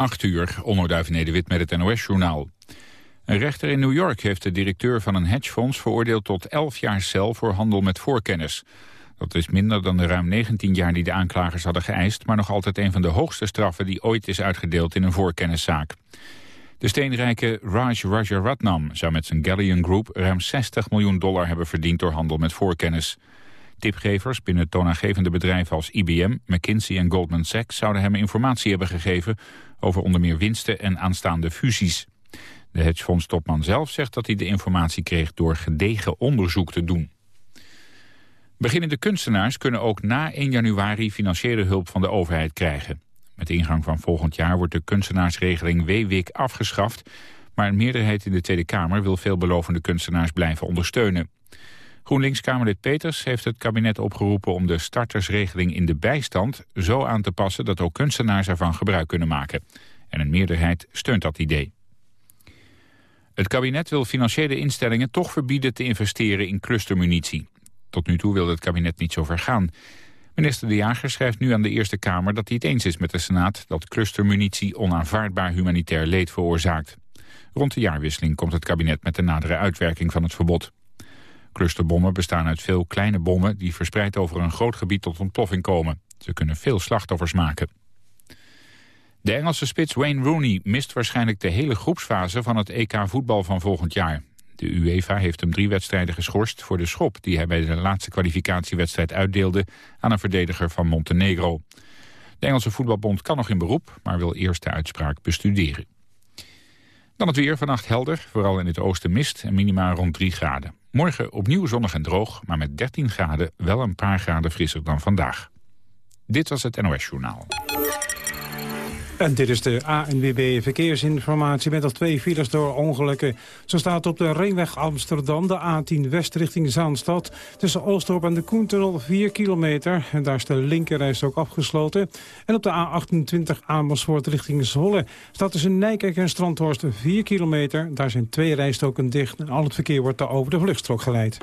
8 uur, onderduif Nederwit met het NOS-journaal. Een rechter in New York heeft de directeur van een hedgefonds veroordeeld tot 11 jaar cel voor handel met voorkennis. Dat is minder dan de ruim 19 jaar die de aanklagers hadden geëist, maar nog altijd een van de hoogste straffen die ooit is uitgedeeld in een voorkenniszaak. De steenrijke Raj Rajaratnam zou met zijn Galleon Group ruim 60 miljoen dollar hebben verdiend door handel met voorkennis. Tipgevers binnen toonaangevende bedrijven als IBM, McKinsey en Goldman Sachs zouden hem informatie hebben gegeven over onder meer winsten en aanstaande fusies. De hedgefondstopman zelf zegt dat hij de informatie kreeg door gedegen onderzoek te doen. Beginnende kunstenaars kunnen ook na 1 januari financiële hulp van de overheid krijgen. Met ingang van volgend jaar wordt de kunstenaarsregeling WWIC afgeschaft, maar een meerderheid in de Tweede Kamer wil veelbelovende kunstenaars blijven ondersteunen. GroenLinks-Kamerlid Peters heeft het kabinet opgeroepen om de startersregeling in de bijstand zo aan te passen dat ook kunstenaars ervan gebruik kunnen maken. En een meerderheid steunt dat idee. Het kabinet wil financiële instellingen toch verbieden te investeren in clustermunitie. Tot nu toe wil het kabinet niet zo ver gaan. Minister De Jager schrijft nu aan de Eerste Kamer dat hij het eens is met de Senaat dat clustermunitie onaanvaardbaar humanitair leed veroorzaakt. Rond de jaarwisseling komt het kabinet met de nadere uitwerking van het verbod. Clusterbommen bestaan uit veel kleine bommen die verspreid over een groot gebied tot ontploffing komen. Ze kunnen veel slachtoffers maken. De Engelse spits Wayne Rooney mist waarschijnlijk de hele groepsfase van het EK voetbal van volgend jaar. De UEFA heeft hem drie wedstrijden geschorst voor de schop die hij bij de laatste kwalificatiewedstrijd uitdeelde aan een verdediger van Montenegro. De Engelse voetbalbond kan nog in beroep, maar wil eerst de uitspraak bestuderen. Dan het weer, vannacht helder, vooral in het oosten mist en minima rond 3 graden. Morgen opnieuw zonnig en droog, maar met 13 graden wel een paar graden frisser dan vandaag. Dit was het NOS Journaal. En dit is de ANWB Verkeersinformatie met al twee files door ongelukken. Zo staat op de Ringweg Amsterdam de A10 West richting Zaanstad. Tussen Oostdorp en de Koentunnel 4 kilometer. En daar is de linkerreis ook afgesloten. En op de A28 Amersfoort richting Zwolle staat tussen Nijkerk en Strandhorst 4 kilometer. Daar zijn twee rijstoken dicht en al het verkeer wordt daar over de vluchtstrook geleid.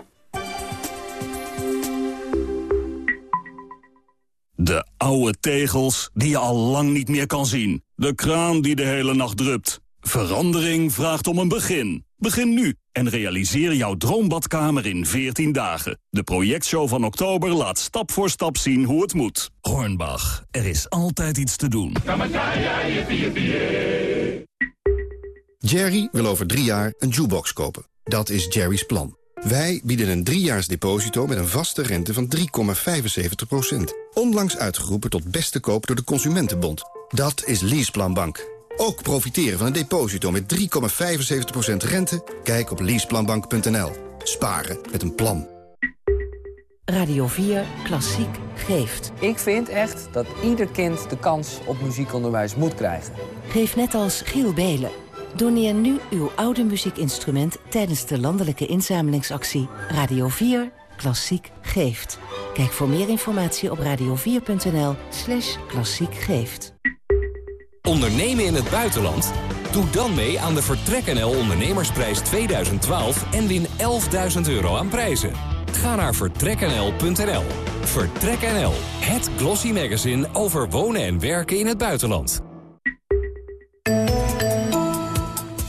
De oude tegels die je al lang niet meer kan zien. De kraan die de hele nacht drupt. Verandering vraagt om een begin. Begin nu en realiseer jouw droombadkamer in 14 dagen. De projectshow van oktober laat stap voor stap zien hoe het moet. Hornbach, er is altijd iets te doen. Jerry wil over drie jaar een jukebox kopen. Dat is Jerry's plan. Wij bieden een driejaars deposito met een vaste rente van 3,75%. Onlangs uitgeroepen tot beste koop door de Consumentenbond. Dat is Leaseplan Bank. Ook profiteren van een deposito met 3,75% rente? Kijk op leaseplanbank.nl. Sparen met een plan. Radio 4 Klassiek geeft. Ik vind echt dat ieder kind de kans op muziekonderwijs moet krijgen. Geef net als Giel Belen Doneer nu uw oude muziekinstrument tijdens de landelijke inzamelingsactie Radio 4 Klassiek Geeft. Kijk voor meer informatie op radio4.nl slash klassiek geeft. Ondernemen in het buitenland? Doe dan mee aan de Vertrek NL Ondernemersprijs 2012 en win 11.000 euro aan prijzen. Ga naar vertreknl.nl. Vertrek NL, het glossy magazine over wonen en werken in het buitenland.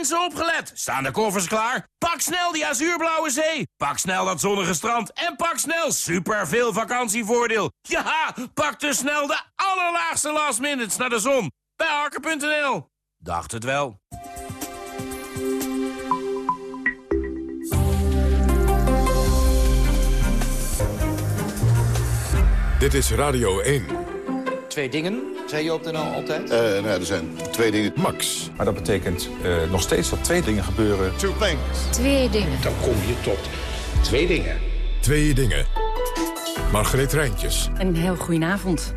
Mensen opgelet! Staan de koffers klaar? Pak snel die azuurblauwe zee! Pak snel dat zonnige strand! En pak snel super veel vakantievoordeel! Ja, pak dus snel de allerlaagste last minutes naar de zon! Bij Harker.nl. Dacht het wel. Dit is Radio 1. Twee dingen, zei je op de NL altijd? Uh, nou, er zijn twee dingen. Max. Maar dat betekent uh, nog steeds dat twee dingen gebeuren. Two things. Twee dingen. Dan kom je tot twee dingen. Twee dingen. Margreet Rijntjes. Een heel goedenavond.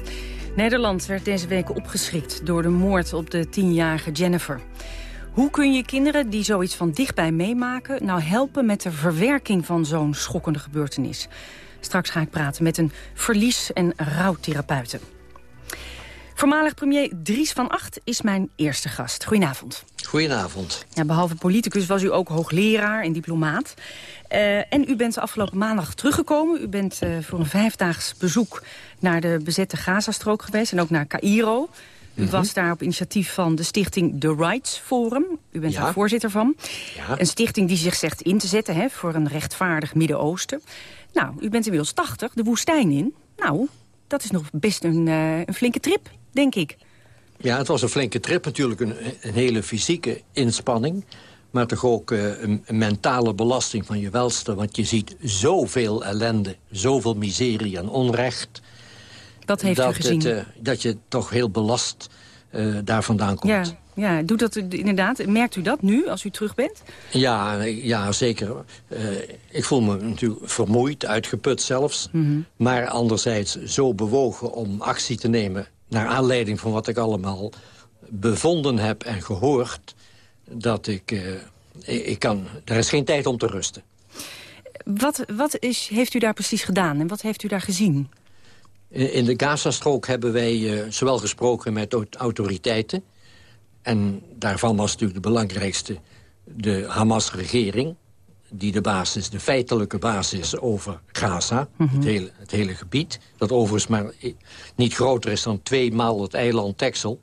Nederland werd deze week opgeschrikt door de moord op de tienjarige Jennifer. Hoe kun je kinderen die zoiets van dichtbij meemaken... nou helpen met de verwerking van zo'n schokkende gebeurtenis? Straks ga ik praten met een verlies- en rouwtherapeute. Voormalig premier Dries van Acht is mijn eerste gast. Goedenavond. Goedenavond. Ja, behalve politicus was u ook hoogleraar en diplomaat. Uh, en u bent afgelopen maandag teruggekomen. U bent uh, voor een vijfdaags bezoek naar de bezette Gazastrook geweest... en ook naar Cairo. U mm -hmm. was daar op initiatief van de stichting The Rights Forum. U bent ja. daar voorzitter van. Ja. Een stichting die zich zegt in te zetten hè, voor een rechtvaardig Midden-Oosten. Nou, u bent inmiddels 80, de woestijn in. Nou, dat is nog best een, uh, een flinke trip, denk ik. Ja, het was een flinke trip. Natuurlijk een, een hele fysieke inspanning. Maar toch ook uh, een, mentale belasting van je welste. Want je ziet zoveel ellende, zoveel miserie en onrecht. Dat heeft dat u gezien. Het, uh, dat je toch heel belast uh, daar vandaan komt. Ja. Ja, doet dat inderdaad. Merkt u dat nu, als u terug bent? Ja, ja zeker. Uh, ik voel me natuurlijk vermoeid, uitgeput zelfs. Mm -hmm. Maar anderzijds zo bewogen om actie te nemen... naar aanleiding van wat ik allemaal bevonden heb en gehoord... dat ik... Uh, ik kan, er is geen tijd om te rusten. Wat, wat is, heeft u daar precies gedaan en wat heeft u daar gezien? In de Gazastrook hebben wij uh, zowel gesproken met autoriteiten... En daarvan was natuurlijk de belangrijkste de Hamas-regering... die de basis, de feitelijke basis over Gaza, mm -hmm. het, hele, het hele gebied... dat overigens maar niet groter is dan twee maal het eiland Texel.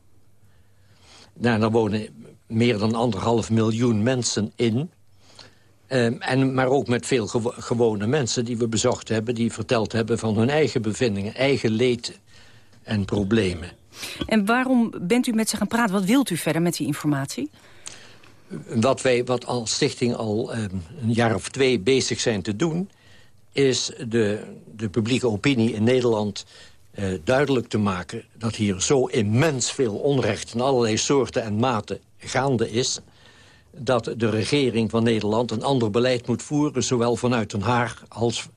Nou, daar wonen meer dan anderhalf miljoen mensen in... Um, en, maar ook met veel gewo gewone mensen die we bezocht hebben... die verteld hebben van hun eigen bevindingen, eigen leed en problemen. En waarom bent u met ze gaan praten? Wat wilt u verder met die informatie? Wat wij wat als stichting al um, een jaar of twee bezig zijn te doen... is de, de publieke opinie in Nederland uh, duidelijk te maken... dat hier zo immens veel onrecht in allerlei soorten en maten gaande is... dat de regering van Nederland een ander beleid moet voeren... zowel vanuit Den Haag als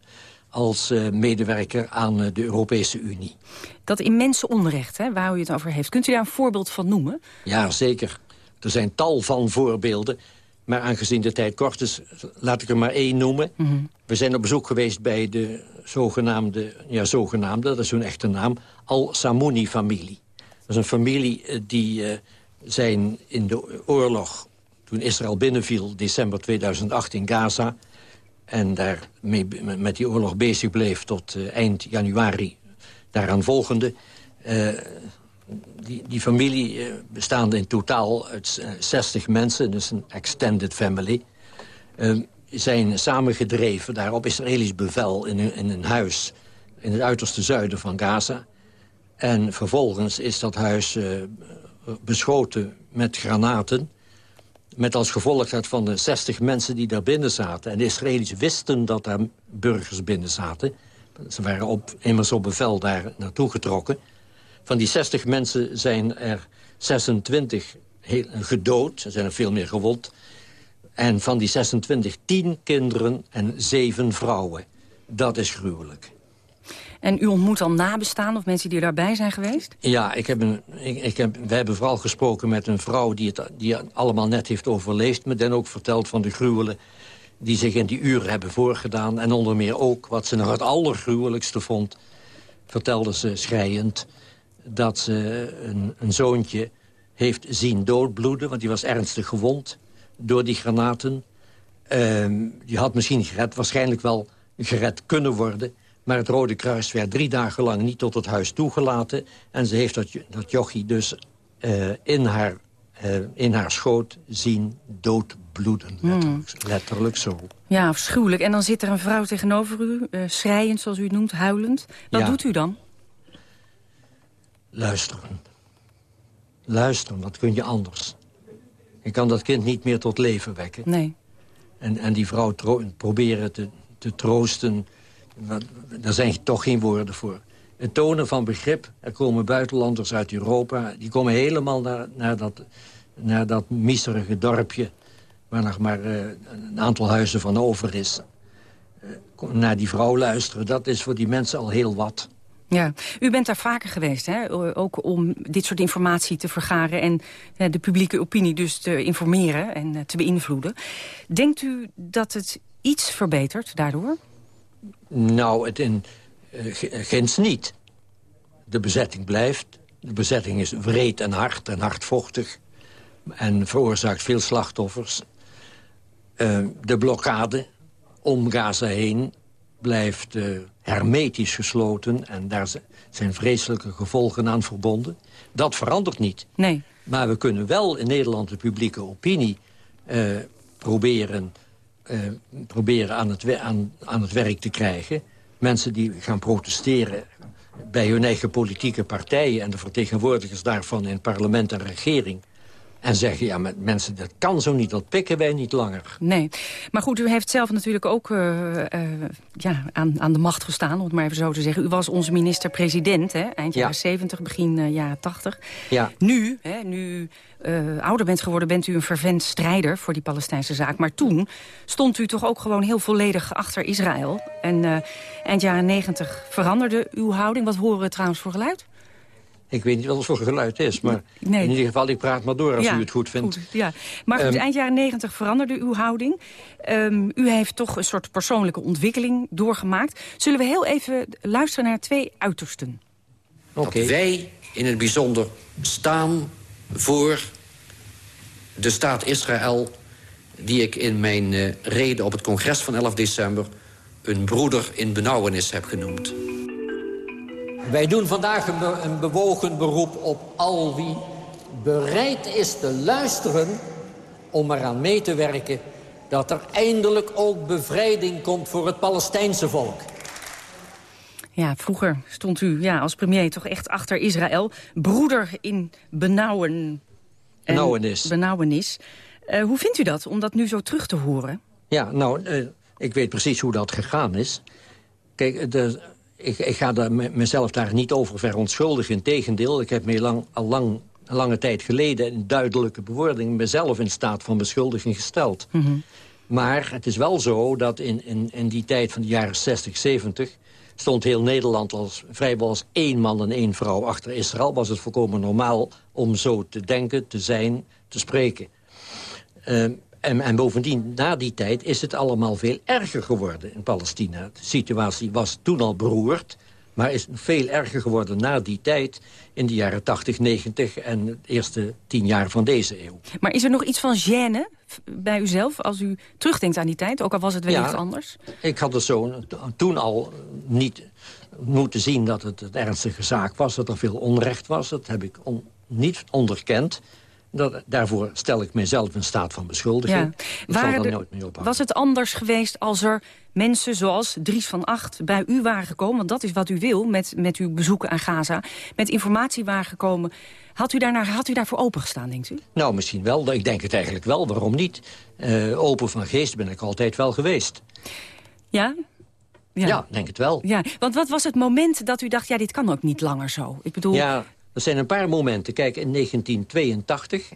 als uh, medewerker aan uh, de Europese Unie. Dat immense onrecht, hè, waar u het over heeft. Kunt u daar een voorbeeld van noemen? Ja, zeker. Er zijn tal van voorbeelden. Maar aangezien de tijd kort is, laat ik er maar één noemen. Mm -hmm. We zijn op bezoek geweest bij de zogenaamde... ja, zogenaamde, dat is hun echte naam... Al-Samouni-familie. Dat is een familie uh, die zijn in de oorlog... toen Israël binnenviel, december 2008 in Gaza en daar mee, met die oorlog bezig bleef tot uh, eind januari daaraan volgende. Uh, die, die familie uh, bestaande in totaal uit 60 mensen, dus een extended family... zijn samengedreven daar op Israëlisch bevel in een, in een huis... in het uiterste zuiden van Gaza. En vervolgens is dat huis beschoten met granaten... Met als gevolg dat van de 60 mensen die daar binnen zaten... en de Israëli's wisten dat er burgers binnen zaten... ze waren op, immers op bevel daar naartoe getrokken... van die 60 mensen zijn er 26 heel, gedood. Er zijn er veel meer gewond. En van die 26, 10 kinderen en 7 vrouwen. Dat is gruwelijk. En u ontmoet dan nabestaan of mensen die daarbij zijn geweest? Ja, ik heb een, ik, ik heb, we hebben vooral gesproken met een vrouw die het, die allemaal net heeft overleefd. Me dan ook verteld van de gruwelen die zich in die uren hebben voorgedaan. En onder meer ook, wat ze nog het allergruwelijkste vond... vertelde ze schrijend dat ze een, een zoontje heeft zien doodbloeden... want die was ernstig gewond door die granaten. Uh, die had misschien gered, waarschijnlijk wel gered kunnen worden... Maar het Rode Kruis werd drie dagen lang niet tot het huis toegelaten. En ze heeft dat, dat jochie dus uh, in, haar, uh, in haar schoot zien doodbloeden. Letterlijk, hmm. letterlijk zo. Ja, afschuwelijk. En dan zit er een vrouw tegenover u, uh, schrijend zoals u het noemt, huilend. Wat ja. doet u dan? Luisteren. Luisteren, wat kun je anders? Je kan dat kind niet meer tot leven wekken. Nee. En, en die vrouw proberen te, te troosten daar zijn toch geen woorden voor. Het tonen van begrip. Er komen buitenlanders uit Europa. Die komen helemaal naar, naar, dat, naar dat miserige dorpje... waar nog maar uh, een aantal huizen van over is. Uh, naar die vrouw luisteren, dat is voor die mensen al heel wat. Ja, u bent daar vaker geweest, hè? ook om dit soort informatie te vergaren... en uh, de publieke opinie dus te informeren en te beïnvloeden. Denkt u dat het iets verbetert daardoor? Nou, het in uh, niet. De bezetting blijft. De bezetting is wreed en hard en hardvochtig. En veroorzaakt veel slachtoffers. De blokkade om Gaza heen blijft uh, hermetisch gesloten. En daar zijn vreselijke gevolgen aan verbonden. Dat verandert niet. Nee. Maar we kunnen wel in Nederland de publieke opinie uh, proberen, uh, proberen aan, het aan, aan het werk te krijgen. Mensen die gaan protesteren bij hun eigen politieke partijen... en de vertegenwoordigers daarvan in parlement en regering... En zeggen, ja, met mensen, dat kan zo niet, dat pikken wij niet langer. Nee, maar goed, u heeft zelf natuurlijk ook uh, uh, ja, aan, aan de macht gestaan, om het maar even zo te zeggen. U was onze minister-president, eind jaren ja. 70, begin uh, jaren 80. Ja. Nu, hè, nu u ouder bent geworden, bent u een fervent strijder voor die Palestijnse zaak. Maar toen stond u toch ook gewoon heel volledig achter Israël. En eind jaren 90 veranderde uw houding. Wat horen we trouwens voor geluid? Ik weet niet wat het voor geluid is, maar nee. in ieder geval, ik praat maar door als ja, u het goed vindt. Goed, ja. Maar goed, um, eind jaren negentig veranderde uw houding. Um, u heeft toch een soort persoonlijke ontwikkeling doorgemaakt. Zullen we heel even luisteren naar twee uitersten? Okay. Dat wij in het bijzonder staan voor de staat Israël... die ik in mijn uh, reden op het congres van 11 december... een broeder in benauwenis heb genoemd. Wij doen vandaag een, een bewogen beroep op al wie bereid is te luisteren... om eraan mee te werken dat er eindelijk ook bevrijding komt voor het Palestijnse volk. Ja, vroeger stond u ja, als premier toch echt achter Israël. Broeder in benauwen... Benauwenis. Benauwenis. Uh, hoe vindt u dat, om dat nu zo terug te horen? Ja, nou, uh, ik weet precies hoe dat gegaan is. Kijk, de, ik, ik ga daar mezelf daar niet over verontschuldigen. Integendeel, ik heb me lang, al lang, lange tijd geleden... in duidelijke bewoording mezelf in staat van beschuldiging gesteld. Mm -hmm. Maar het is wel zo dat in, in, in die tijd van de jaren 60, 70... stond heel Nederland als, vrijwel als één man en één vrouw achter Israël. Was het volkomen normaal om zo te denken, te zijn, te spreken. Uh, en, en, bovendien, na die tijd is het allemaal veel erger geworden in Palestina. De situatie was toen al beroerd, maar is veel erger geworden na die tijd... in de jaren 80, 90 en de eerste tien jaar van deze eeuw. Maar is er nog iets van gêne bij uzelf als u terugdenkt aan die tijd? Ook al was het wellicht ja, anders? Ik had het zo toen al niet moeten zien dat het een ernstige zaak was... dat er veel onrecht was. Dat heb ik on, niet onderkend. Dat, daarvoor stel ik mezelf in staat van beschuldiging. Ja. Ik zal daar nooit mee ophouden. Was het anders geweest als er mensen zoals Dries van Acht bij u waren gekomen... want dat is wat u wil met, met uw bezoeken aan Gaza... met informatie waren gekomen... Had u, daarnaar, had u daarvoor opengestaan, denkt u? Nou, misschien wel. Ik denk het eigenlijk wel. Waarom niet? Uh, open van geest ben ik altijd wel geweest. Ja? Ja, ja denk het wel. Ja, want wat was het moment dat u dacht... ja, dit kan ook niet langer zo? Ik bedoel... Ja, er zijn een paar momenten. Kijk, in 1982,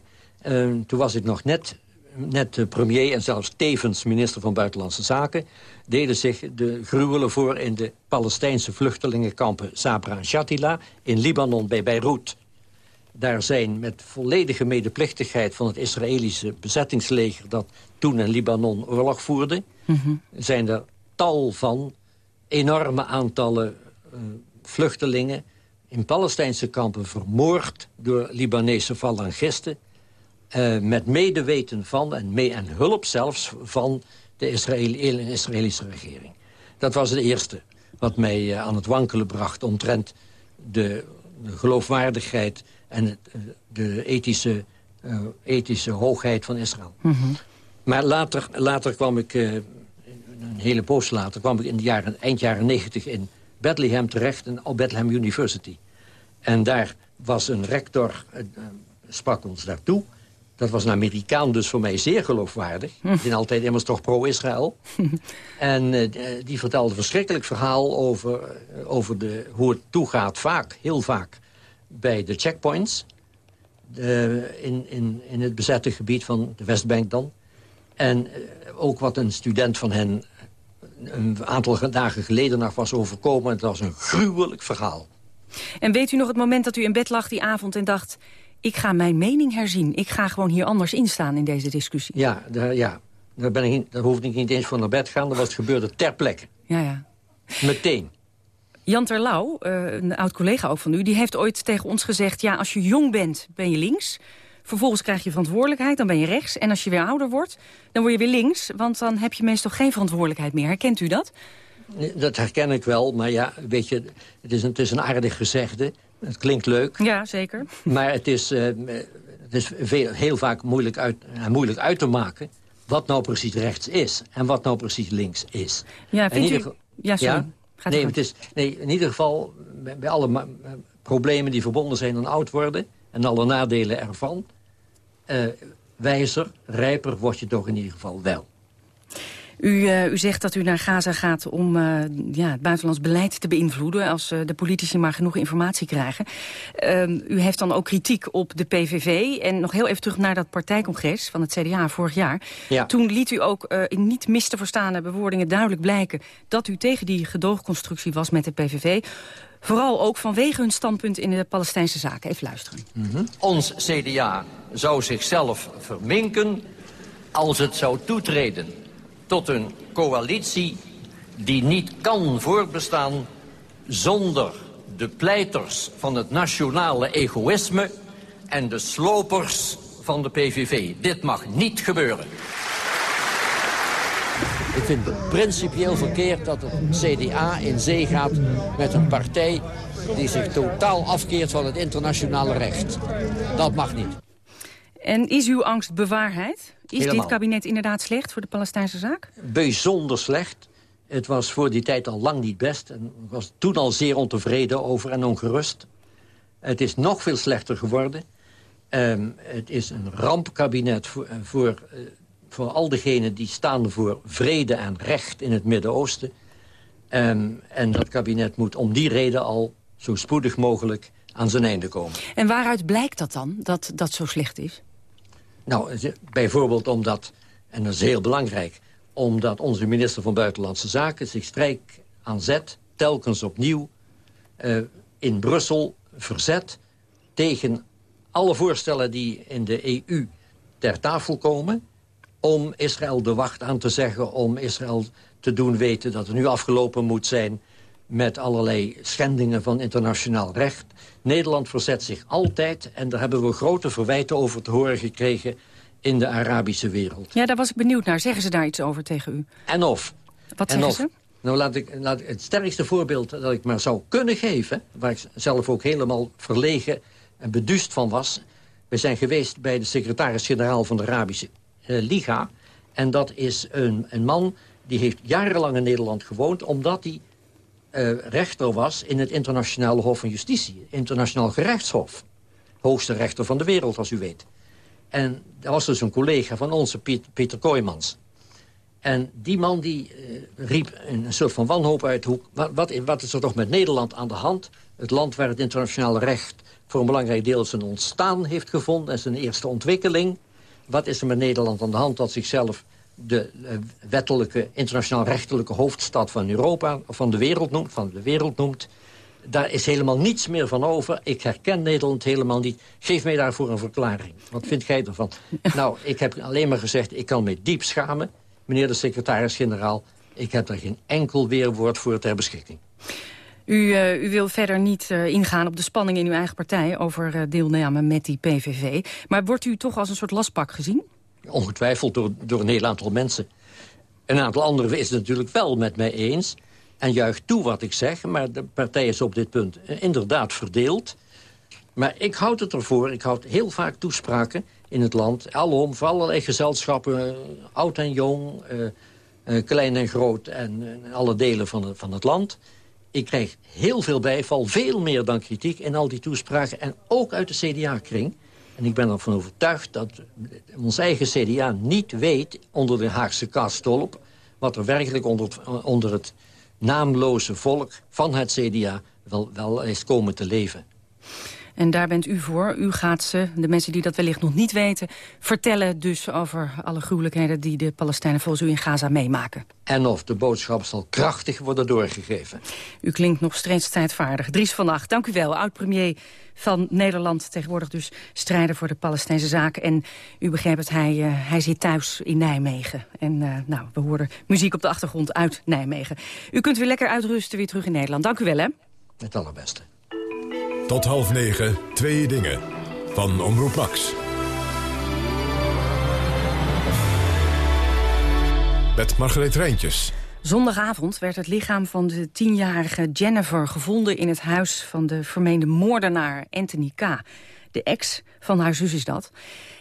uh, toen was ik nog net, net premier... en zelfs tevens minister van Buitenlandse Zaken... deden zich de gruwelen voor in de Palestijnse vluchtelingenkampen... Sabra en Shatila in Libanon bij Beirut. Daar zijn met volledige medeplichtigheid van het Israëlische bezettingsleger... dat toen in Libanon oorlog voerde... Mhm. Mm -hmm. zijn er tal van enorme aantallen uh, vluchtelingen in Palestijnse kampen vermoord door Libanese falangisten... Uh, met medeweten van en, mee en hulp zelfs van de Israëli Israëlische regering. Dat was het eerste wat mij uh, aan het wankelen bracht... omtrent de, de geloofwaardigheid en het, de ethische, uh, ethische hoogheid van Israël. Mm -hmm. Maar later, later kwam ik, een hele poos later... kwam ik in de jaren, eind jaren negentig in Bethlehem terecht... in Bethlehem University. En daar was een rector, uh, sprak ons daartoe. Dat was een Amerikaan, dus voor mij zeer geloofwaardig. Hm. Ik ben altijd immers toch pro-Israël. en uh, die vertelde een verschrikkelijk verhaal over, uh, over de, hoe het toegaat vaak, heel vaak... bij de checkpoints in, in, in het bezette gebied van de Westbank dan. En ook wat een student van hen een aantal dagen geleden nog was overkomen. Het was een gruwelijk verhaal. En weet u nog het moment dat u in bed lag die avond en dacht... ik ga mijn mening herzien, ik ga gewoon hier anders instaan in deze discussie? Ja, daar, ja. Daar, ben ik, daar hoefde ik niet eens voor naar bed te gaan, dat was gebeurde ter plekke. Ja, ja. Meteen. Jan Terlouw, uh, een oud-collega ook van u, die heeft ooit tegen ons gezegd... ja, als je jong bent, ben je links. Vervolgens krijg je verantwoordelijkheid, dan ben je rechts. En als je weer ouder wordt, dan word je weer links. Want dan heb je meestal geen verantwoordelijkheid meer. Herkent u dat? Dat herken ik wel, maar ja, weet je, het is een, het is een aardig gezegde. Het klinkt leuk. Ja, zeker. Maar het is, uh, het is veel, heel vaak moeilijk uit, uh, moeilijk uit te maken... wat nou precies rechts is en wat nou precies links is. Ja, vindt u... Ja, sorry. Ja? Gaat nee, het is, nee, in ieder geval, bij alle problemen die verbonden zijn aan oud worden... en alle nadelen ervan... Uh, wijzer, rijper word je toch in ieder geval wel. U, uh, u zegt dat u naar Gaza gaat om uh, ja, het buitenlands beleid te beïnvloeden... als uh, de politici maar genoeg informatie krijgen. Ehm, u heeft dan ook kritiek op de PVV. En nog heel even terug naar dat partijcongres van het CDA vorig jaar. Ja. Toen liet u ook in niet mis te verstaande bewoordingen duidelijk blijken... dat u tegen die gedoogconstructie was met de PVV. Vooral ook vanwege hun standpunt in de Palestijnse zaken. Even luisteren. -hmm. Ons CDA zou zichzelf verminken als het zou toetreden tot een coalitie die niet kan voortbestaan zonder de pleiters van het nationale egoïsme en de slopers van de PVV. Dit mag niet gebeuren. Ik vind het principieel verkeerd dat het CDA in zee gaat met een partij die zich totaal afkeert van het internationale recht. Dat mag niet. En is uw angst bewaarheid? Is dit kabinet inderdaad slecht voor de Palestijnse zaak? Bijzonder slecht. Het was voor die tijd al lang niet best. En ik was toen al zeer ontevreden over en ongerust. Het is nog veel slechter geworden. Um, het is een rampkabinet voor, eh, voor, uh, voor al diegenen die staan voor vrede en recht in het Midden-Oosten. Um, en dat kabinet moet om die reden al zo spoedig mogelijk aan zijn einde komen. En waaruit blijkt dat dan, dat dat zo slecht is? Nou, bijvoorbeeld omdat, en dat is heel belangrijk... omdat onze minister van Buitenlandse Zaken zich strijk aan zet... telkens opnieuw uh, in Brussel verzet tegen alle voorstellen die in de EU ter tafel komen... om Israël de wacht aan te zeggen, om Israël te doen weten... dat het nu afgelopen moet zijn met allerlei schendingen van internationaal recht. Nederland verzet zich altijd en daar hebben we grote verwijten over te horen gekregen in de Arabische wereld. Ja, daar was ik benieuwd naar. Zeggen ze daar iets over tegen u? En of. Wat en zeggen of. ze? Nou, laat ik, laat, het sterkste voorbeeld dat ik maar zou kunnen geven... waar ik zelf ook helemaal verlegen en beduust van was... we zijn geweest bij de secretaris-generaal van de Arabische Liga... en dat is een, een man die heeft jarenlang in Nederland gewoond... omdat hij uh, rechter was in het internationale hof van justitie. Internationaal gerechtshof. Hoogste rechter van de wereld, als u weet. En dat was dus een collega van onze, Piet, Pieter Kooijmans. En die man die uh, riep een soort van wanhoop uit... Hoe, wat, wat, wat, is er toch met Nederland aan de hand? Het land waar het internationale recht voor een belangrijk deel zijn ontstaan heeft gevonden... en zijn eerste ontwikkeling. Wat is er met Nederland aan de hand dat zichzelf de uh, wettelijke, internationaal rechtelijke hoofdstad van Europa... of van de wereld noemt, van de wereld noemt daar is helemaal niets meer van over. Ik herken Nederland helemaal niet. Geef mij daarvoor een verklaring. Wat vindt gij ervan? nou, ik heb alleen maar gezegd, ik kan me diep schamen... meneer de secretaris-generaal. Ik heb er geen enkel weerwoord voor ter beschikking. U, uh, u wil verder niet uh, ingaan op de spanning in uw eigen partij... over uh, deelname met die PVV. Maar wordt u toch als een soort lastpak gezien? Ongetwijfeld door, door een heel aantal mensen. Een aantal anderen is het natuurlijk wel met mij eens en juicht toe wat ik zeg. Maar de partij is op dit punt inderdaad verdeeld. Maar ik houd het ervoor. Ik houd heel vaak toespraken in het land. Alom, voor allerlei gezelschappen, oud en jong, klein en groot... en alle delen van van het land. Ik krijg heel veel bijval, veel meer dan kritiek in al die toespraken. En ook uit de CDA-kring. En ik ben ervan overtuigd dat ons eigen CDA niet weet... onder de Haagse kastolp... wat er werkelijk onder onder het naamloze volk van het CDA wel, wel eens komen te leven. En daar bent u voor. U gaat ze, de mensen die dat wellicht nog niet weten... vertellen dus over alle gruwelijkheden die de Palestijnen volgens u in Gaza meemaken. En of de boodschap zal krachtig worden doorgegeven. U klinkt nog steeds tijdvaardig. Dries van Acht, dank u wel. Oud-premier van Nederland. Tegenwoordig dus strijder voor de Palestijnse zaken. En u begrijpt het, hij, uh, hij zit thuis in Nijmegen. En uh, nou, we hoorden muziek op de achtergrond uit Nijmegen. U kunt weer lekker uitrusten, weer terug in Nederland. Dank u wel, hè. Het allerbeste. Tot half negen, twee dingen. Van Omroep Max. Met Margreet Rijntjes. Zondagavond werd het lichaam van de tienjarige Jennifer gevonden... in het huis van de vermeende moordenaar Anthony K. De ex van haar zus is dat.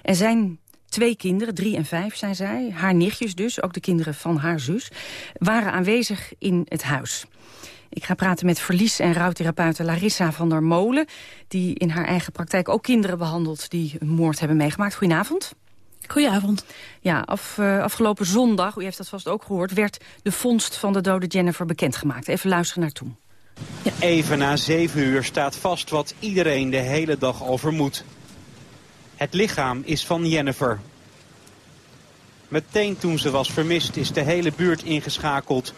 En zijn twee kinderen, drie en vijf zijn zij, haar nichtjes dus... ook de kinderen van haar zus, waren aanwezig in het huis. Ik ga praten met verlies- en rouwtherapeute Larissa van der Molen... die in haar eigen praktijk ook kinderen behandelt die een moord hebben meegemaakt. Goedenavond. Goedenavond. Ja, af, uh, afgelopen zondag, u heeft dat vast ook gehoord... werd de vondst van de dode Jennifer bekendgemaakt. Even luisteren naar toen. Ja. Even na zeven uur staat vast wat iedereen de hele dag al vermoedt. Het lichaam is van Jennifer. Meteen toen ze was vermist is de hele buurt ingeschakeld.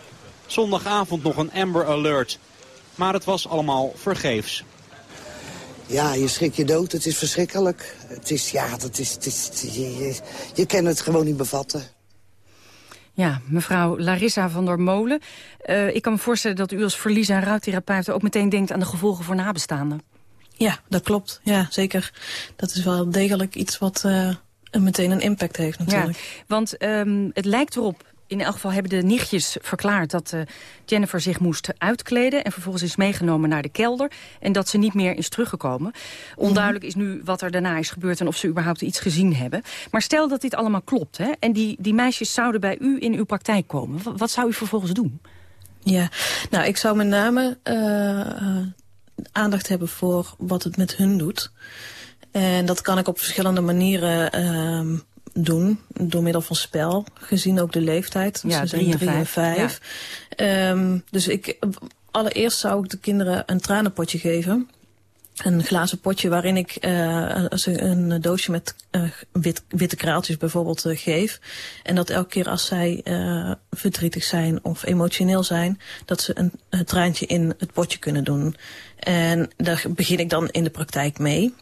Zondagavond nog een Amber Alert. Maar het was allemaal vergeefs. Ja, je schrik je dood. Het is verschrikkelijk. Het is, ja, dat is, het is, je, je, je kan het gewoon niet bevatten. Ja, mevrouw Larissa van der Molen. Uh, ik kan me voorstellen dat u als verlies- en rouwtherapeut... ook meteen denkt aan de gevolgen voor nabestaanden. Ja, dat klopt. Ja, zeker. Dat is wel degelijk iets wat uh, meteen een impact heeft natuurlijk. Ja, want um, het lijkt erop in elk geval hebben de nichtjes verklaard dat uh, Jennifer zich moest uitkleden... en vervolgens is meegenomen naar de kelder en dat ze niet meer is teruggekomen. Onduidelijk is nu wat er daarna is gebeurd en of ze überhaupt iets gezien hebben. Maar stel dat dit allemaal klopt hè, en die, die meisjes zouden bij u in uw praktijk komen. Wat, zou u vervolgens doen? Ja, nou ik zou met name uh, aandacht hebben voor wat het met hun doet... En dat kan ik op verschillende manieren uh, doen, door middel van spel, gezien ook de leeftijd. Ja, Ze zijn drie en vijf. Ja. Um, dus ik, allereerst zou ik de kinderen een tranenpotje geven. Een glazen potje waarin ik uh, een doosje met uh, wit, witte kraaltjes bijvoorbeeld uh, geef. En dat elke keer als zij verdrietig zijn of emotioneel zijn... dat ze een, een traantje in het potje kunnen doen. En daar begin ik dan in de praktijk mee...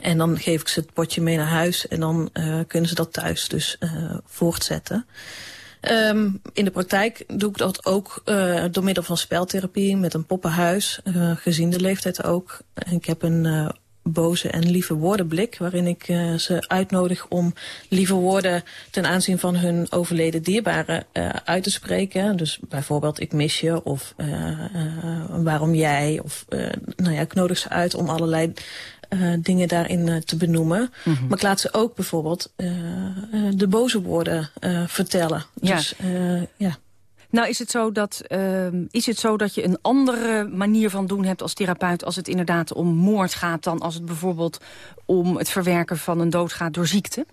En dan geef ik ze het potje mee naar huis en dan uh, kunnen ze dat thuis dus uh, voortzetten. Um, in de praktijk doe ik dat ook uh, door middel van speltherapie met een poppenhuis, gezien de leeftijd ook. Ik heb een boze en lieve woordenblik, waarin ik ze uitnodig om lieve woorden ten aanzien van hun overleden dierbaren uit te spreken. Dus bijvoorbeeld ik mis je of waarom jij. Of nou ja, ik nodig ze uit om allerlei uh, dingen daarin uh, te benoemen. Mm -hmm. Maar ik laat ze ook bijvoorbeeld uh, de boze woorden vertellen. Ja. Dus ja. Nou, is het, zo dat, uh, is het zo dat je een andere manier van doen hebt als therapeut... als het inderdaad om moord gaat... dan als het bijvoorbeeld om het verwerken van een dood gaat door ziekte?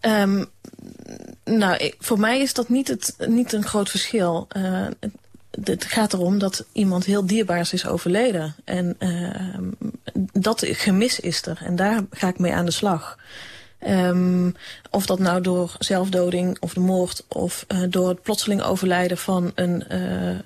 Um, nou, ik, voor mij is dat niet, het, niet een groot verschil. Uh, het, gaat erom dat iemand heel dierbaars is overleden. En uh, dat gemis is er. En daar ga ik mee aan de slag. Um, of dat nou door zelfdoding of de moord... of uh, door het plotseling overlijden van een, uh, uh,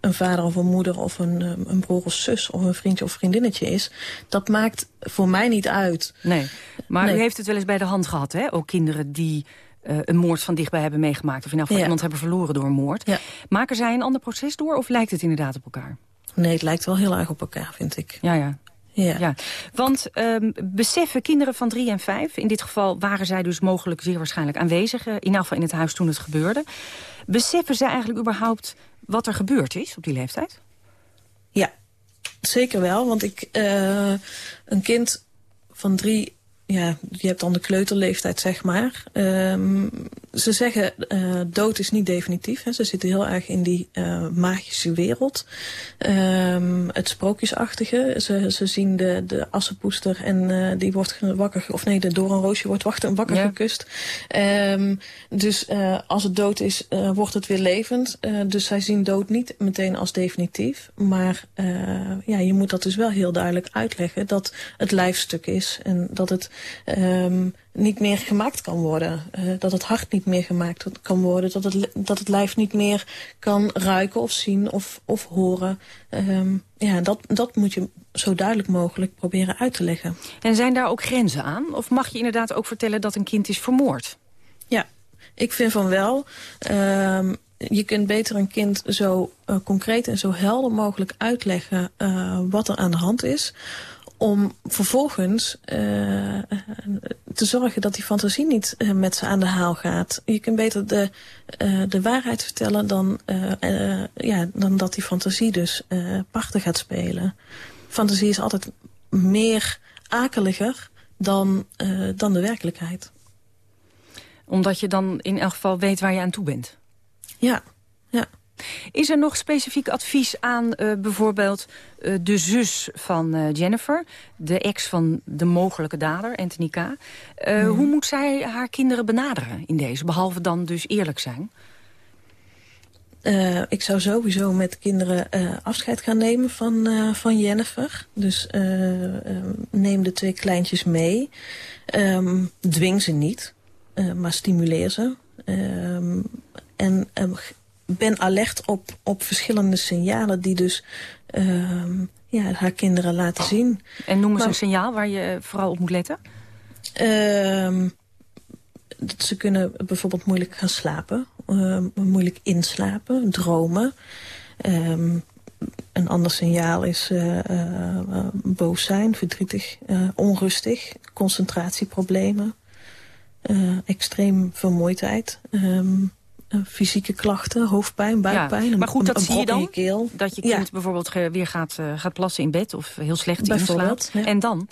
een vader of een moeder... of een, een broer of zus of een vriendje of vriendinnetje is... dat maakt voor mij niet uit. Nee, maar nee. u heeft het wel eens bij de hand gehad, hè? Ook kinderen die... Uh, een moord van dichtbij hebben meegemaakt... of in ja. iemand hebben verloren door een moord. Ja. Maken zij een ander proces door of lijkt het inderdaad op elkaar? Nee, het lijkt wel heel erg op elkaar, vind ik. Ja, ja. Ja. ja. Want um, beseffen kinderen van drie en vijf... in dit geval waren zij dus mogelijk zeer waarschijnlijk aanwezig... in ieder geval in het huis toen het gebeurde. Beseffen zij eigenlijk überhaupt wat er gebeurd is op die leeftijd? Ja, zeker wel. Want ik, uh, een kind van drie ja, je hebt dan de kleuterleeftijd, zeg maar. Um, ze zeggen uh, dood is niet definitief. Hè. Ze zitten heel erg in die uh, magische wereld. Um, het sprookjesachtige. Ze, ze zien de, de assenpoester en uh, die wordt wakker... Of nee, de doornroosje wordt wakker, wakker ja. gekust. Um, dus als het dood is, wordt het weer levend. dus zij zien dood niet meteen als definitief. Maar ja, je moet dat dus wel heel duidelijk uitleggen. Dat het lijfstuk is. En dat het... Um, niet meer gemaakt kan worden. Uh, dat het hart niet meer gemaakt kan worden. Dat het, dat het lijf niet meer kan ruiken of zien of, of horen. Um, ja, dat, dat moet je zo duidelijk mogelijk proberen uit te leggen. En zijn daar ook grenzen aan? Of mag je inderdaad ook vertellen dat een kind is vermoord? Ja, ik vind van wel. Um, je kunt beter een kind zo uh, concreet en zo helder mogelijk uitleggen uh, wat er aan de hand is om vervolgens uh, te zorgen dat die fantasie niet uh, met ze aan de haal gaat. Je kunt beter de, uh, de waarheid vertellen dan, ja, dan dat die fantasie dus parten gaat spelen. Fantasie is altijd meer akeliger dan, dan de werkelijkheid. Omdat je dan in elk geval weet waar je aan toe bent? Ja. Is er nog specifiek advies aan uh, bijvoorbeeld uh, de zus van uh, Jennifer... de ex van de mogelijke dader, Anthony K. Mm. Hoe moet zij haar kinderen benaderen in deze? Behalve dan dus eerlijk zijn? ik zou sowieso met kinderen afscheid gaan nemen van, van Jennifer. Dus neem de twee kleintjes mee. Um, dwing ze niet, maar stimuleer ze. Um, en um, ben alert op, op verschillende signalen die dus uh, ja, haar kinderen laten zien. En noem eens een signaal waar je vooral op moet letten? Uh, ze kunnen bijvoorbeeld moeilijk gaan slapen, uh, moeilijk inslapen, dromen. Een ander signaal is uh, uh, boos zijn, verdrietig, onrustig, concentratieproblemen, extreem vermoeidheid. Um, fysieke klachten, hoofdpijn, buikpijn. Ja, maar goed, dat een zie je dan? Keel. Dat je kind ja. bijvoorbeeld weer gaat, uh, gaat plassen in bed of heel slecht inslaapt. Ja. En dan?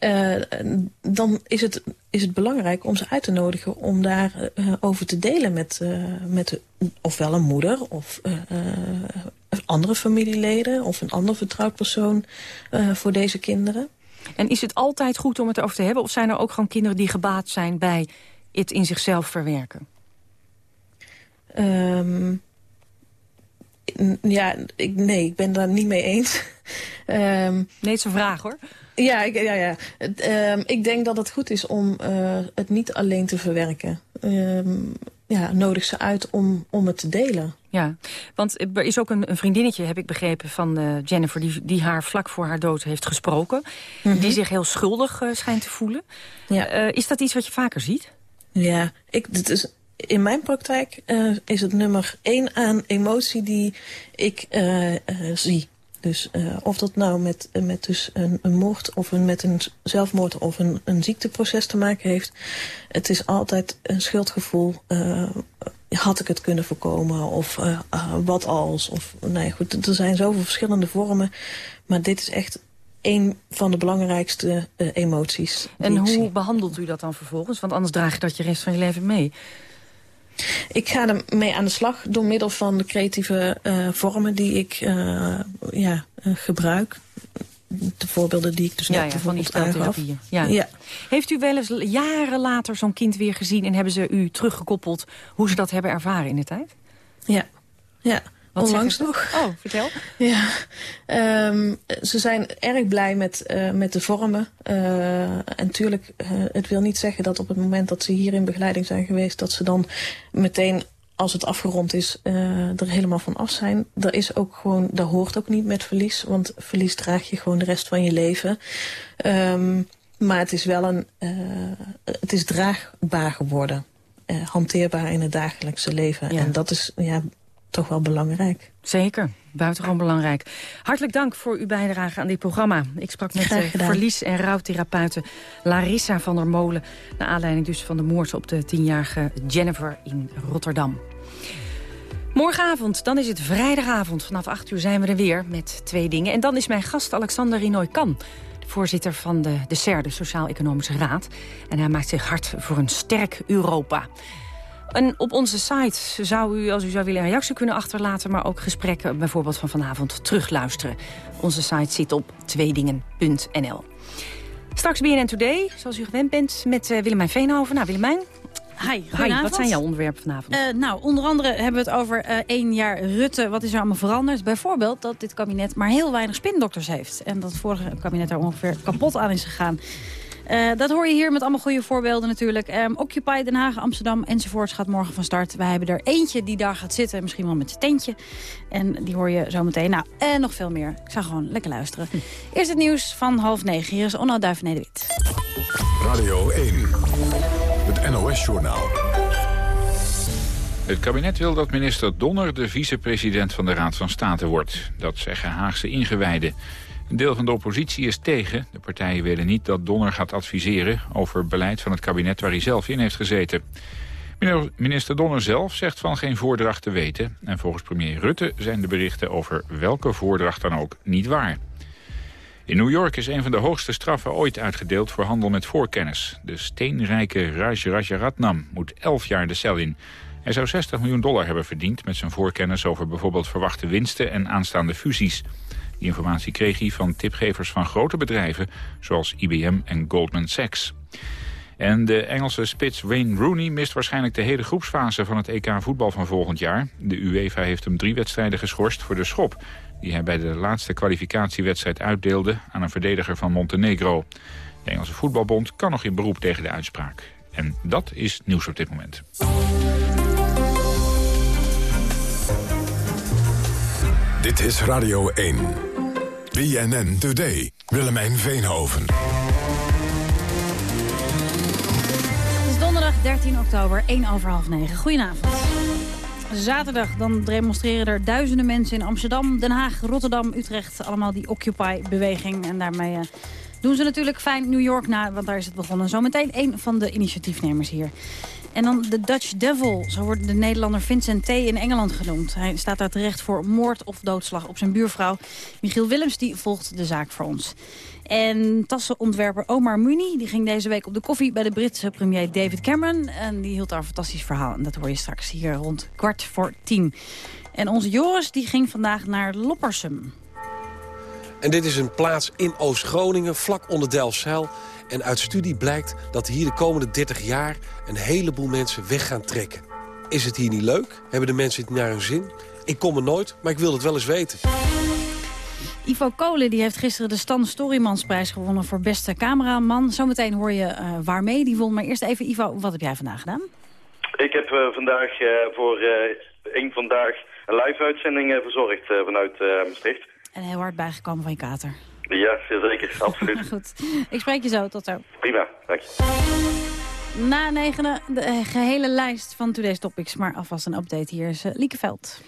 Uh, dan is het, is het belangrijk om ze uit te nodigen om daar uh, over te delen met, met ofwel een moeder of andere familieleden of een ander vertrouwd persoon voor deze kinderen. En is het altijd goed om het erover te hebben of zijn er ook gewoon kinderen die gebaat zijn bij het in zichzelf verwerken? Um, ja, ik, nee, ik ben daar niet mee eens. um, nee, het is een vraag hoor. Ja, ik, ja, ja. Um, ik denk dat het goed is om uh, het niet alleen te verwerken. ja, nodig ze uit om, om het te delen. Ja, want er is ook een, een vriendinnetje, heb ik begrepen, van uh, Jennifer... Die, die haar vlak voor haar dood heeft gesproken. Mm -hmm. Die zich heel schuldig uh, schijnt te voelen. Ja. Is dat iets wat je vaker ziet? Ja, ik, dit is in mijn praktijk uh, is het nummer één aan emotie die ik uh, uh, zie. Dus of dat nou met, met dus een, een moord of een, met een zelfmoord of een, een ziekteproces te maken heeft. Het is altijd een schuldgevoel. had ik het kunnen voorkomen? Of wat als? Of, nee, goed, er zijn zoveel verschillende vormen. Maar dit is echt een van de belangrijkste emoties. En hoe behandelt u dat dan vervolgens? Want anders draag je dat je rest van je leven mee. Ik ga ermee aan de slag door middel van de creatieve uh, vormen die ik uh, ja, uh, gebruik. De voorbeelden die ik dus net ja, van die aangaf. Ja. ja. Heeft u wel eens jaren later zo'n kind weer gezien... en hebben ze u teruggekoppeld hoe ze dat hebben ervaren in de tijd? Ja, ja. Wat Onlangs nog. Oh, vertel. Ja, um, ze zijn erg blij met, uh, met de vormen. Uh, en natuurlijk, uh, het wil niet zeggen dat op het moment dat ze hier in begeleiding zijn geweest... dat ze dan meteen, als het afgerond is, er helemaal van af zijn. Er is ook gewoon, dat hoort ook niet met verlies. Want verlies draag je gewoon de rest van je leven. Um, maar het is wel een, het is draagbaar geworden. hanteerbaar in het dagelijkse leven. Ja. En dat is, ja toch wel belangrijk. Zeker, buitengewoon belangrijk. Hartelijk dank voor uw bijdrage aan dit programma. Ik sprak met verlies- en rouwtherapeute Larissa van der Molen... naar aanleiding dus van de moord op de tienjarige Jennifer in Rotterdam. Morgenavond, dan is het vrijdagavond. Vanaf 8 uur zijn we er weer met twee dingen. En dan is mijn gast Alexander Rinoy Kan voorzitter van de, de SER, de Sociaal-Economische Raad. En hij maakt zich hard voor een sterk Europa. En op onze site zou u, als u zou willen, een reactie kunnen achterlaten... maar ook gesprekken bijvoorbeeld van vanavond terugluisteren. Onze site zit op tweedingen.nl. Straks BNN Today, zoals u gewend bent, met uh, Willemijn Veenhoven. Nou, Willemijn, Hi, Hi, wat zijn jouw onderwerpen vanavond? Uh, nou, onder andere hebben we het over uh, één jaar Rutte. Wat is er allemaal veranderd? Bijvoorbeeld dat dit kabinet maar heel weinig spindokters heeft. En dat het vorige kabinet daar ongeveer kapot aan is gegaan. Uh, dat hoor je hier met allemaal goede voorbeelden natuurlijk. Um, Occupy Den Haag, Amsterdam enzovoorts gaat morgen van start. Wij hebben er eentje die daar gaat zitten, misschien wel met zijn tentje. En die hoor je zo meteen. Nou, en nog veel meer. Ik zou gewoon lekker luisteren. Hm. Eerst het nieuws van half negen. Hier is Onno Duivenede-Wit. Radio 1, het NOS-journaal. Het kabinet wil dat minister Donner de vicepresident van de Raad van State wordt. Dat zeggen Haagse ingewijden. Een deel van de oppositie is tegen. De partijen willen niet dat Donner gaat adviseren over beleid van het kabinet waar hij zelf in heeft gezeten. Minister Donner zelf zegt van geen voordracht te weten. En volgens premier Rutte zijn de berichten over welke voordracht dan ook niet waar. In New York is een van de hoogste straffen ooit uitgedeeld voor handel met voorkennis. De steenrijke Raj Rajaratnam moet 11 jaar de cel in. Hij zou 60 miljoen dollar hebben verdiend met zijn voorkennis over bijvoorbeeld verwachte winsten en aanstaande fusies. Die informatie kreeg hij van tipgevers van grote bedrijven zoals IBM en Goldman Sachs. En de Engelse spits Wayne Rooney mist waarschijnlijk de hele groepsfase van het EK voetbal van volgend jaar. De UEFA heeft hem drie wedstrijden geschorst voor de schop die hij bij de laatste kwalificatiewedstrijd uitdeelde aan een verdediger van Montenegro. De Engelse voetbalbond kan nog in beroep tegen de uitspraak. En dat is nieuws op dit moment. Dit is Radio 1. BNN Today. Willemijn Veenhoven. Het is donderdag 13 oktober, 1 over half 9. Goedenavond. Zaterdag dan demonstreren er duizenden mensen in Amsterdam, Den Haag, Rotterdam, Utrecht. Allemaal die Occupy-beweging. En daarmee uh, doen ze natuurlijk fijn New York na, want daar is het begonnen. Zometeen een van de initiatiefnemers hier. En dan de Dutch Devil, zo wordt de Nederlander Vincent T. in Engeland genoemd. Hij staat daar terecht voor moord of doodslag op zijn buurvrouw. Michiel Willems die volgt de zaak voor ons. En tassenontwerper Omar Muni die ging deze week op de koffie bij de Britse premier David Cameron. En die hield daar een fantastisch verhaal. En dat hoor je straks hier rond kwart voor tien. En onze Joris die ging vandaag naar Loppersum. En dit is een plaats in Oost-Groningen, vlak onder Delfzijl. En uit studie blijkt dat hier de komende 30 jaar... een heleboel mensen weg gaan trekken. Is het hier niet leuk? Hebben de mensen het naar hun zin? Ik kom er nooit, maar ik wil het wel eens weten. Ivo Kolen die heeft gisteren de Stan Storymansprijs gewonnen voor beste cameraman. Zometeen hoor je uh, waarmee die won. Maar eerst even, Ivo, wat heb jij vandaag gedaan? Ik heb uh, vandaag uh, voor één vandaag een live-uitzending verzorgd vanuit Maastricht. En heel hard bijgekomen van je kater. Ja, zeker. Absoluut. Goed. Ik spreek je zo. Tot zo. Prima. Dank je. Na negenen de gehele lijst van Today's Topics. Maar alvast een update. Hier is Lieke Veld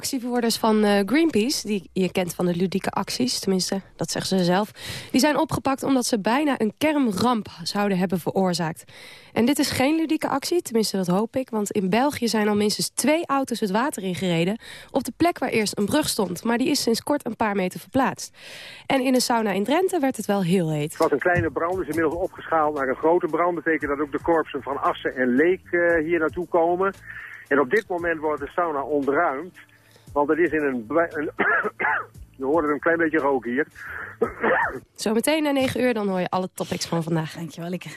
actievoerders van uh, Greenpeace, die je kent van de ludieke acties, tenminste, dat zeggen ze zelf, die zijn opgepakt omdat ze bijna een kernramp zouden hebben veroorzaakt. En dit is geen ludieke actie, tenminste dat hoop ik, want in België zijn al minstens twee auto's het water ingereden op de plek waar eerst een brug stond, maar die is sinds kort een paar meter verplaatst. En in een sauna in Drenthe werd het wel heel heet. Het was een kleine brand, is inmiddels opgeschaald naar een grote brand, betekent dat ook de korpsen van Assen en Leek uh, hier naartoe komen. En op dit moment wordt de sauna ontruimd. Want het is in een... een je hoort een klein beetje rook hier. Zometeen na 9 uur, dan hoor je alle topics van vandaag. Dankjewel, Ikke.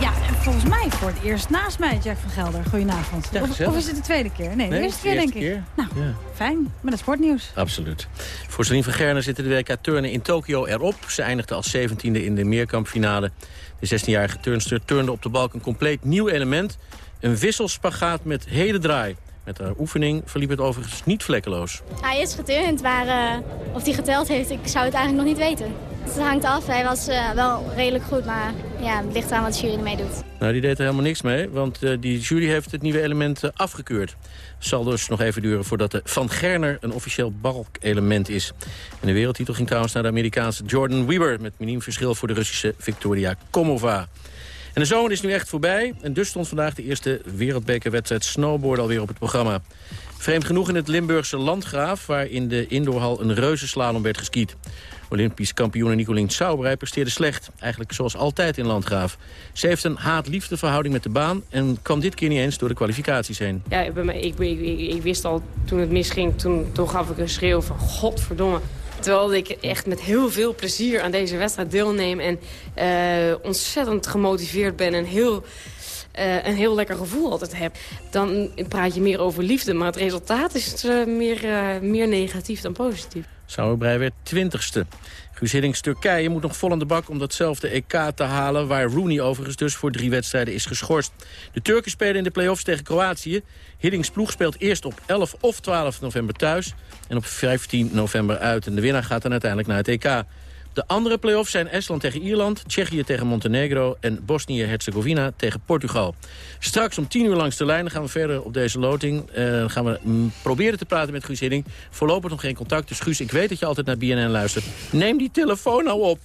Ja, en volgens mij voor het eerst naast mij, Jack van Gelder. Goedenavond. Of, of, is het de tweede keer? Nee, de eerste keer, denk ik. Nou, ja. fijn. Maar dat sportnieuws. Absoluut. Voor Celine van Gerne zitten de WK Turnen in Tokio erop. Ze eindigde als 17e in de meerkampfinale. De 16-jarige turnster turnde op de balk een compleet nieuw element... Een wisselspagaat met hele draai. Met haar oefening verliep het overigens niet vlekkeloos. Hij is geturnd, maar uh, of hij geteld heeft, ik zou het eigenlijk nog niet weten. Het hangt af. Hij was uh, wel redelijk goed, maar ja, het ligt aan wat de jury ermee doet. Nou, die deed er helemaal niks mee, want uh, die jury heeft het nieuwe element afgekeurd. Het zal dus nog even duren voordat de Van Gerner een officieel balkelement is. En de wereldtitel ging trouwens naar de Amerikaanse Jordan Weber... met miniem verschil voor de Russische Victoria Komova. En de zomer is nu echt voorbij. En dus stond vandaag de eerste wereldbekerwedstrijd snowboard alweer op het programma. Vreemd genoeg in het Limburgse Landgraaf... waar in de indoorhal een reuzenslalom werd geskiet. Olympisch kampioene Nicolien Sauberij presteerde slecht. Eigenlijk zoals altijd in Landgraaf. Ze heeft een haat-liefde verhouding met de baan... en kwam dit keer niet eens door de kwalificaties heen. Ja, ik, ik wist al toen het misging, toen, toen gaf ik een schreeuw van godverdomme. Terwijl ik echt met heel veel plezier aan deze wedstrijd deelneem... en eh, ontzettend gemotiveerd ben en heel, eh, een heel lekker gevoel altijd heb. Dan praat je meer over liefde, maar het resultaat is eh, meer, meer negatief dan positief. Sauerbrei werd twintigste. Guus Hiddings Turkije moet nog vol aan de bak om datzelfde EK te halen... waar Rooney overigens dus voor drie wedstrijden is geschorst. De Turken spelen in de play-offs tegen Kroatië. Hiddings ploeg speelt eerst op 11 of 12 november thuis... en op 15 november uit. En de winnaar gaat dan uiteindelijk naar het EK. De andere play-offs zijn Estland tegen Ierland, Tsjechië tegen Montenegro... en Bosnië-Herzegovina tegen Portugal. Straks om tien uur langs de lijn gaan we verder op deze loting. Eh, gaan we mm, proberen te praten met Guus Hidding. Voorlopig nog geen contact, dus Guus, ik weet dat je altijd naar BNN luistert. Neem die telefoon nou op.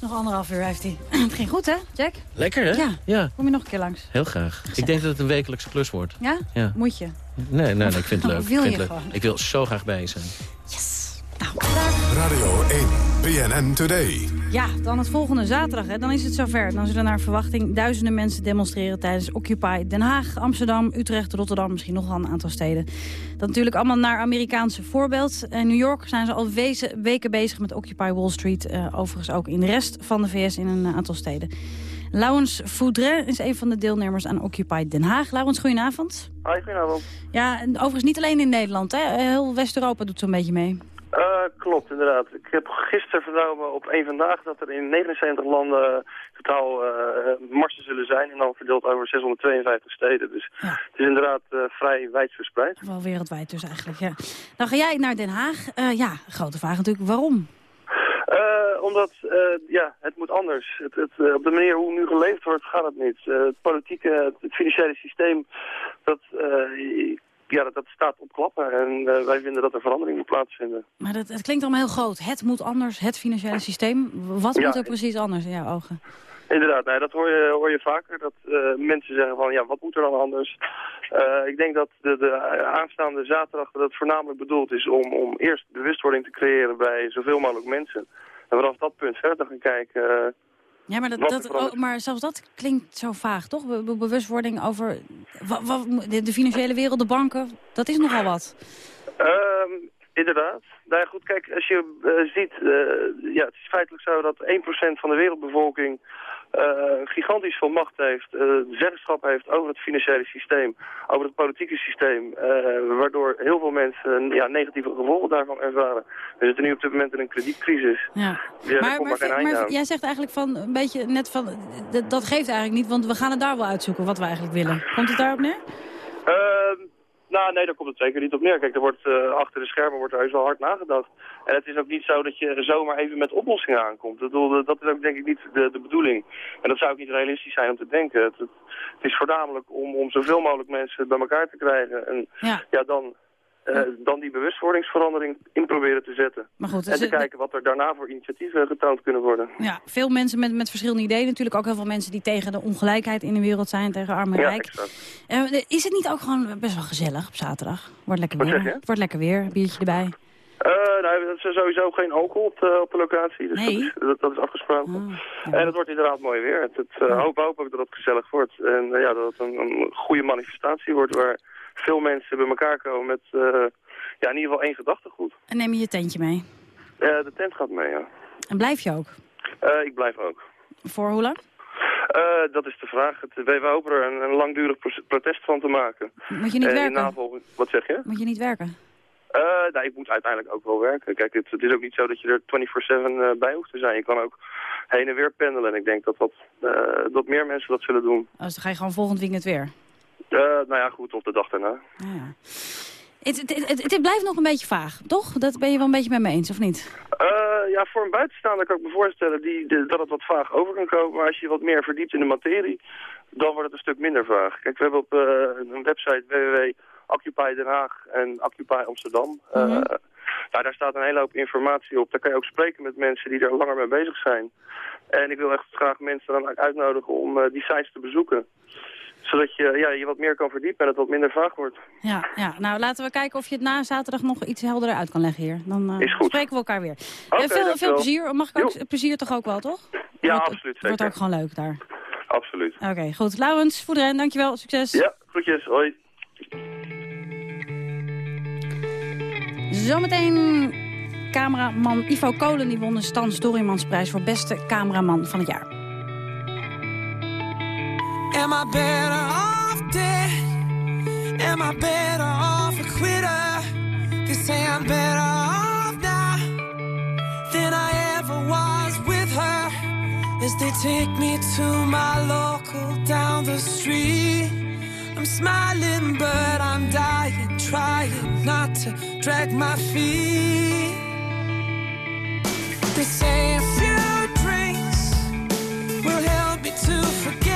Nog anderhalf uur heeft hij. Het ging goed, hè, Jack? Lekker, hè? Ja. ja. Kom je nog een keer langs? Heel graag. Ik denk dat het een wekelijkse plus wordt. Ja? Ja. Moet je? Nee, nee, nee ik vind het leuk. Ik, vind leuk. ik wil zo graag bij je zijn. Radio 1, BNN Today. Ja, dan het volgende zaterdag. Hè. Dan is het zover. Dan zullen naar verwachting duizenden mensen demonstreren tijdens Occupy Den Haag, Amsterdam, Utrecht, Rotterdam, misschien nog wel een aantal steden. Dat natuurlijk allemaal naar Amerikaanse voorbeeld. In New York zijn ze al wezen- weken bezig met Occupy Wall Street. eh, overigens ook in de rest van de VS in een aantal steden. Laurens Foudret is een van de deelnemers aan Occupy Den Haag. Laurens, goedenavond. Hoi, goedenavond. Ja, en overigens niet alleen in Nederland. Hè. Heel West-Europa doet zo'n beetje mee. Eh, klopt, inderdaad. Ik heb gisteren vernomen op één vandaag dat er in 79 landen totaal eh marsen zullen zijn. En dan verdeeld over 652 steden. Dus het is inderdaad eh, vrij wijd verspreid. Wel wereldwijd dus eigenlijk, ja. Dan ga jij naar Den Haag. Eh, ja, grote vraag natuurlijk, waarom? Eh, omdat, eh, ja, het moet anders. Het, het, eh, op de manier hoe nu geleefd wordt, gaat het niet. Eh, het politieke, het financiële systeem, dat, eh, ja, dat, dat staat op klappen. En eh, wij vinden dat er verandering moet plaatsvinden. Maar dat, het klinkt allemaal heel groot. Het moet anders, het financiële systeem. Wat Ja. moet er precies anders in jouw ogen? Inderdaad, nee, dat hoor je, hoor je vaker. Dat eh, mensen zeggen van, ja, wat moet er dan anders? Eh, ik denk dat de, de aanstaande zaterdag dat het voornamelijk bedoeld is om, om eerst bewustwording te creëren bij zoveel mogelijk mensen. En vanaf dat punt verder gaan kijken. Ja, maar, dat, dat, oh, maar zelfs dat klinkt zo vaag, toch? Be- be- bewustwording over de financiële wereld, de banken. Dat is nogal wat. Ehm, inderdaad. Nou ja, goed, kijk, als je eh, ziet, eh, ja, het is feitelijk zo dat 1% van de wereldbevolking eh, gigantisch veel macht heeft, eh zeggenschap heeft over het financiële systeem, over het politieke systeem, eh, waardoor heel veel mensen ja, negatieve gevolgen daarvan ervaren. We zitten nu op dit moment in een kredietcrisis. Ja. Maar, maar, maar jij zegt eigenlijk van een beetje net van, dat geeft eigenlijk niet, want we gaan het daar wel uitzoeken wat we eigenlijk willen. Komt het daarop neer? Nou, nee, daar komt het zeker niet op neer. Kijk, er wordt, eh, achter de schermen wordt er heus wel hard nagedacht. En het is ook niet zo dat je zomaar even met oplossingen aankomt. Ik bedoel, dat is ook denk ik niet de, de bedoeling. En dat zou ook niet realistisch zijn om te denken. Het, het, het is voornamelijk om, om zoveel mogelijk mensen bij elkaar te krijgen. En ja, dan, eh, dan die bewustwordingsverandering in proberen te zetten. Maar goed, en dus te het- kijken wat er daarna voor initiatieven getoond kunnen worden. Ja, veel mensen met, met verschillende ideeën. Natuurlijk ook heel veel mensen die tegen de ongelijkheid in de wereld zijn, tegen arm en Ja, rijk. Eh, is het niet ook gewoon best wel gezellig op zaterdag? Wordt lekker Wat weer. zeg wordt lekker weer, biertje erbij. Eh, nou, dat is sowieso geen alcohol op de, op de locatie, dus Nee. dat, is, dat, dat is afgesproken. En het wordt inderdaad mooi weer. Het, het uh, hoop, hoop ook dat het gezellig wordt. En ja, dat het een, een goede manifestatie wordt waar veel mensen bij elkaar komen met eh, ja, in ieder geval één gedachtegoed. En neem je je tentje mee. Eh, de tent gaat mee, ja. En blijf je ook? Eh, ik blijf ook. Voor hoe lang? Dat is de vraag. Het, wij hopen er een, een langdurig pro- protest van te maken. Moet je niet En werken? navolging- Wat zeg je? Moet je niet werken? Nou, ik moet uiteindelijk ook wel werken. Kijk, het, het is ook niet zo dat je er 24-7 eh, bij hoeft te zijn. Je kan ook heen en weer pendelen. En ik denk dat, dat, dat meer mensen dat zullen doen. Oh, dus dan ga je gewoon volgend weekend weer. Eh, nou ja, goed, op de dag daarna. Het, het, het, het- het blijft nog een beetje vaag, toch? Dat ben je wel een beetje met me eens, of niet? Eh, ja, voor een buitenstaander kan ik me voorstellen die, de- dat het wat vaag over kan komen. Maar als je wat meer verdiept in de materie, dan wordt het een stuk minder vaag. Kijk, we hebben op eh, een website www.occupy Den Haag en Occupy Amsterdam. Mhm. nou, daar staat een hele hoop informatie op. Daar kan je ook spreken met mensen die er langer mee bezig zijn. En ik wil echt graag mensen dan uitnodigen om die sites te bezoeken zodat je ja, je wat meer kan verdiepen en het wat minder vaag wordt. Ja, ja, nou laten we kijken of je het na zaterdag nog iets helderder uit kan leggen hier. Dan eh, Is goed. spreken we elkaar weer. Eh, okay, veel, veel plezier. Mag ik ook plezier toch ook wel, toch? Ja, absoluut. Het wordt ook gewoon leuk daar. Absoluut. Oké, okay, goed. Lauwens, Voederen, dankjewel. Succes. Ja, groetjes. Hoi. Zometeen cameraman Ivo Kolen die won de Stans Doriemansprijs voor beste cameraman van het jaar. Am I better off dead? Am I better off a quitter? They say I'm better off now than I ever was with her. As they take me to my local down the street, I'm smiling, but I'm dying, trying not to drag my feet. They say a few drinks will help me to forget.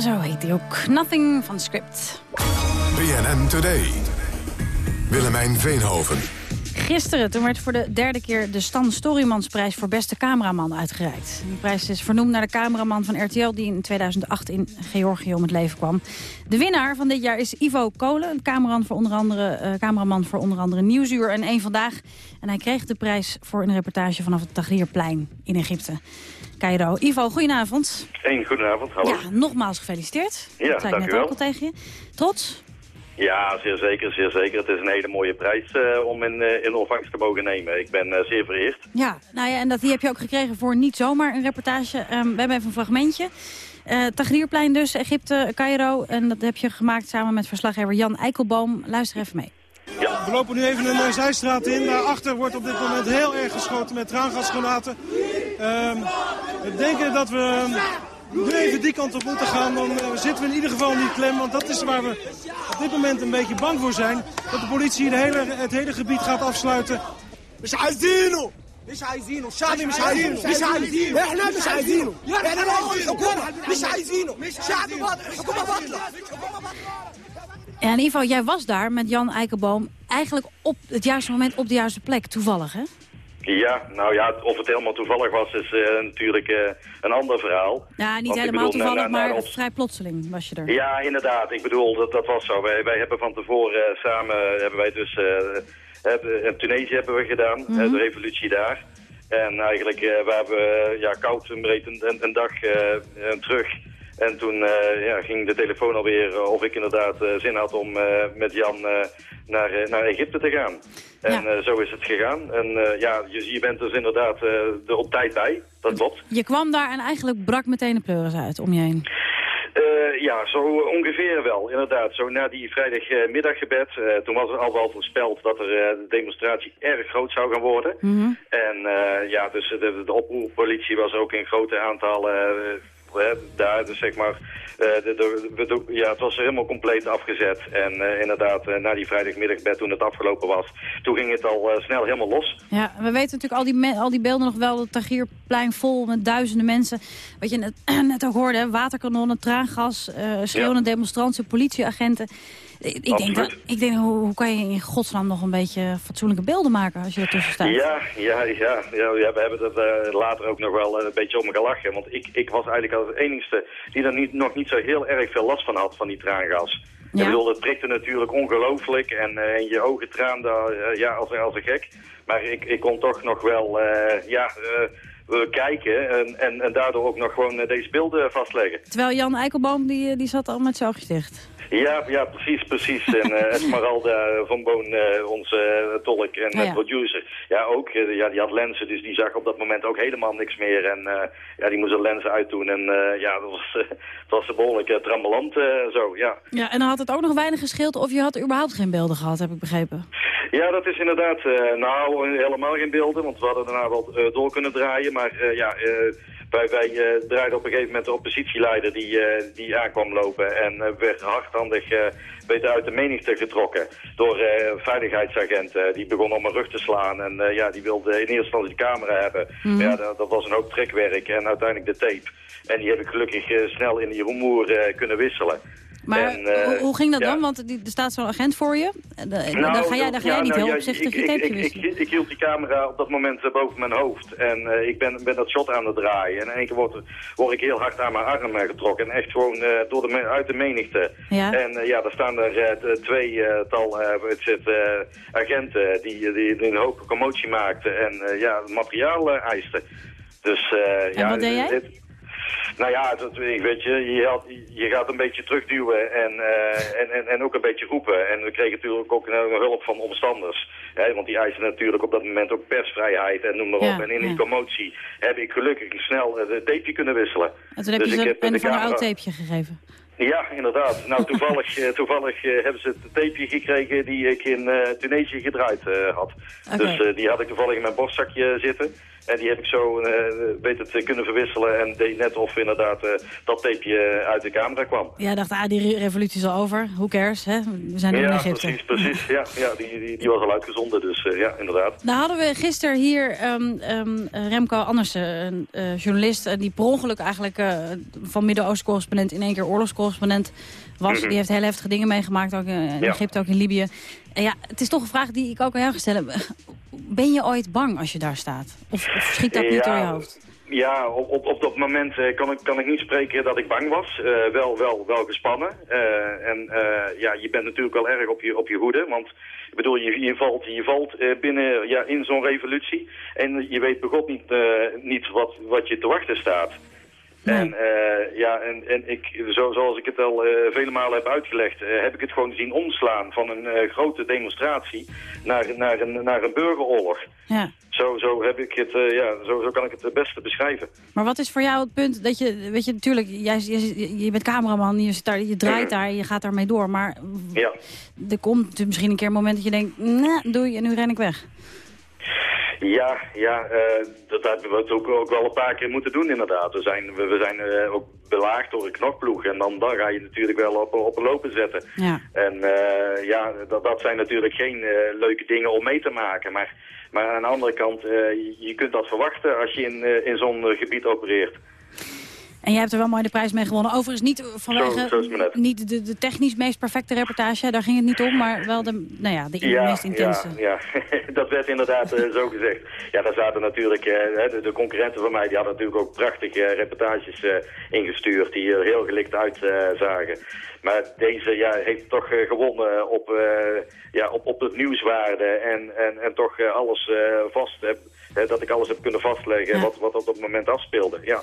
Zo heet hij ook. Nothing van Script. BNN Today. Willemijn Veenhoven. Gisteren toen werd voor de derde keer de Stan Storymansprijs voor beste cameraman uitgereikt. Die prijs is vernoemd naar de cameraman van RTL die in 2008 in Georgië om het leven kwam. De winnaar van dit jaar is Ivo Kolen, een cameraman voor onder andere, uh, cameraman voor onder andere Nieuwsuur en Eén Vandaag. En hij kreeg de prijs voor een reportage vanaf het Tahrirplein in Egypte. Cairo. Ivo, goedenavond. Een goedenavond, hallo. Ja, nogmaals gefeliciteerd. Ja, dat zei ik net u wel. ook al tegen je. Trots? Ja, zeer zeker, zeer zeker. Het is een hele mooie prijs eh, om in, eh, in ontvangst te mogen nemen. Ik ben eh, zeer vereerd. Ja, nou ja, en dat, die heb je ook gekregen voor niet zomaar een reportage. Ehm, we hebben even een fragmentje. Tahrirplein dus, Egypte, Cairo. En dat heb je gemaakt samen met verslaggever Jan Eikelboom. Luister even mee. We lopen nu even een eh, zijstraat in. Daarachter wordt op dit moment heel erg geschoten met traangasgranaten. Ehm, we denken dat we ehm, nu even die kant op moeten gaan. Dan eh, zitten we in ieder geval niet klem. Want dat is waar we op dit moment een beetje bang voor zijn. Dat de politie de hele, het hele gebied gaat afsluiten. مش عايزينه مش عايزينه الشعب مش عايزينه مش عايزينه احنا مش عايزينه احنا رئيس الحكومه مش عايزينه شعب باطل الحكومه باطله ja, in ieder geval, jij was daar met Jan Eikelboom. Eigenlijk op het juiste moment op de juiste plek, toevallig, hè? Ja, nou ja, of het helemaal toevallig was, is eh, natuurlijk eh, een ander verhaal. Ja, niet Want helemaal bedoel, toevallig, na- na maar op- vrij plotseling was je er. Ja, inderdaad. Ik bedoel, dat, dat was zo. Wij, wij hebben van tevoren eh, samen, hebben wij dus, hebben, in Tunesië hebben we gedaan, Mhm. de revolutie daar. En eigenlijk, we hebben ja, koud een breed een, een, een dag terug. En toen eh, ja, ging de telefoon alweer eh, of ik inderdaad eh, zin had om met Jan naar, naar Egypte te gaan. En zo is het gegaan. En ja, je, je bent dus inderdaad er op tijd bij. Dat klopt. Je kwam daar en eigenlijk brak meteen de pleuris uit om je heen. Ja, zo ongeveer wel, inderdaad. Zo na die vrijdagmiddaggebed, toen was er al wel voorspeld dat er de demonstratie erg groot zou gaan worden. En eh, ja, dus de, de oproerpolitie was ook in grote aantallen daar, dus zeg maar... eh, de, de, de- ja, het was helemaal compleet afgezet. En eh, inderdaad, eh, na die vrijdagmiddagbed, toen het afgelopen was, toen ging het al snel helemaal los. Ja, we weten natuurlijk al die, al die beelden nog wel. Het Tagierplein vol met duizenden mensen. Wat je net, net ook hoorde, hè, waterkanonnen, traangas, schreeuwende demonstranten, politieagenten. Ik, denk, dat, ik denk hoe, hoe kan je in godsnaam nog een beetje fatsoenlijke beelden maken als je ertussen staat? Ja, ja, ja, ja, ja, we hebben er eh, later ook nog wel eh, een beetje om gelachen. Want ik, ik was eigenlijk al de enigste die er niet, nog niet zo heel erg veel last van had, van die traangas. Ik bedoel, het prikte natuurlijk ongelooflijk en eh, je ogen traande eh, ja, als, als een gek. Maar ik, ik kon toch nog wel ja, kijken en, en, en daardoor ook nog gewoon deze beelden vastleggen. Terwijl Jan Eikelboom, die, die zat al met zijn oogjes dicht. Ja, ja, precies, precies. En eh, Esmeralda van Boon, eh, onze eh, tolk en Ja, eh, ja. producer, ja ook, eh, ja, die had lenzen, dus die zag op dat moment ook helemaal niks meer. En eh, ja, die moest er lenzen uitdoen en eh, ja, dat was, het was behoorlijk uh, trambeland eh, zo, ja. Ja, en dan had het ook nog weinig gescheeld of je had überhaupt geen beelden gehad, heb ik begrepen. Ja, dat is inderdaad, eh, nou, helemaal geen beelden, want we hadden daarna wel eh, door kunnen draaien, maar eh, ja... wij, wij eh, draaiden op een gegeven moment de oppositieleider die, eh, die aankwam lopen en eh, werd hardhandig weten uit de menigte getrokken door veiligheidsagenten. Die begonnen om mijn rug te slaan en ja, die wilden in eerste instantie de camera hebben. Mhm. Ja, dat, dat was een hoop trekwerk en uiteindelijk de tape. En die heb ik gelukkig snel in die rumoer kunnen wisselen. Maar En, eh, hoe, ging dat ja. dan? Want er staat zo'n agent voor je. En dan- Nou, dan ga jij, dan ga ja, jij niet nou, heel opzichtig ik- je ik- tapeje ik, wisselen. ik, ik hield die camera op dat moment eh, boven mijn hoofd. En eh, ik ben, ben dat shot aan het draaien. En in één keer word, word ik heel hard aan mijn arm eh, getrokken. En echt gewoon eh, door de, uit de menigte. Ja. En eh, ja, daar staan er eh, twee eh, tal eh, het zit, eh, agenten die, die, die een hoop commotie maakten. En eh, ja, materiaal eh, eisten. Dus, eh, ja, wat deed jij? dit- nou ja, dat, weet je, je, had- je gaat een beetje terugduwen en, eh, en, en, en ook een beetje roepen. En we kregen natuurlijk ook een hulp van omstanders. Hè, want die eisen natuurlijk op dat moment ook persvrijheid en noem maar op. En in die ja. commotie heb ik gelukkig snel de tapeje kunnen wisselen. En toen heb Dus je ik ze een van een oud tapeje gegeven. Ja, inderdaad. Nou, toevallig, eh, toevallig eh, hebben ze het tapeje gekregen die ik in eh, Tunesië gedraaid had. Dus die had ik toevallig in mijn borstzakje zitten. En die heb ik zo weten te kunnen verwisselen en deed net of inderdaad dat tapeje uit de camera kwam. Jij dacht, ah, die re- revolutie is al over. Who cares, hè? We zijn nu in Ja, Egypte. precies, precies. Ja, ja die, die, die was al uitgezonden, dus ja, inderdaad. Nou hadden we gisteren hier ehm, Remco Andersen, een journalist... die per ongeluk eigenlijk van Midden-Oosten-correspondent... in één keer oorlogscorrespondent was. Mhm. Die heeft hele heftige dingen meegemaakt, ook in Ja. Egypte, ook in Libië. En ja, het is toch een vraag die ik ook aan jou ga stellen. Ben je ooit bang als je daar staat? Of, of schiet dat niet door je hoofd? Ja, op, op, op dat moment eh, kan, ik, kan ik niet spreken dat ik bang was. Eh, wel, wel, wel gespannen. Eh, en eh, ja, je bent natuurlijk wel erg op je, op je hoede. Want ik bedoel, je, je valt, je valt eh, binnen ja, in zo'n revolutie. En je weet begot niet, eh, niet wat, wat je te wachten staat. En eh, ja, en, en ik, zo, zoals ik het al eh, vele malen heb uitgelegd, eh, heb ik het gewoon zien omslaan van een grote demonstratie naar, naar, een, naar een burgeroorlog. Ja. Zo, zo heb ik het, ja, zo, zo kan ik het het beste beschrijven. Maar wat is voor jou het punt dat je, weet je, natuurlijk, jij, je, je bent cameraman, je, zit daar, je draait daar, je gaat daarmee door. Maar Ja. er komt misschien een keer een moment dat je denkt, nee, doei, en nu ren ik weg. Ja, ja eh, dat hebben we ook, ook wel een paar keer moeten doen inderdaad. We zijn, we, we zijn eh, ook belaagd door een knokploeg en dan, dan ga je natuurlijk wel op, op een lopen zetten. Ja. En eh, ja, dat, dat zijn natuurlijk geen leuke dingen om mee te maken. Maar, maar aan de andere kant, je, kunt dat verwachten als je in, in zo'n gebied opereert. En jij hebt er wel mooi de prijs mee gewonnen. Overigens niet vanwege zo niet de, de technisch meest perfecte reportage, daar ging het niet om, maar wel de, nou ja, de meest intense. Ja, ja. dat werd inderdaad eh, zo gezegd. Ja, daar zaten natuurlijk, eh, de, de concurrenten van mij, die hadden natuurlijk ook prachtige eh, reportages ingestuurd, die er heel gelikt uitzagen. maar deze ja, heeft toch gewonnen op, ja, op, op het nieuwswaarde en, en, en toch alles vast dat ik alles heb kunnen vastleggen Ja. wat, wat op dat moment afspeelde. Ja.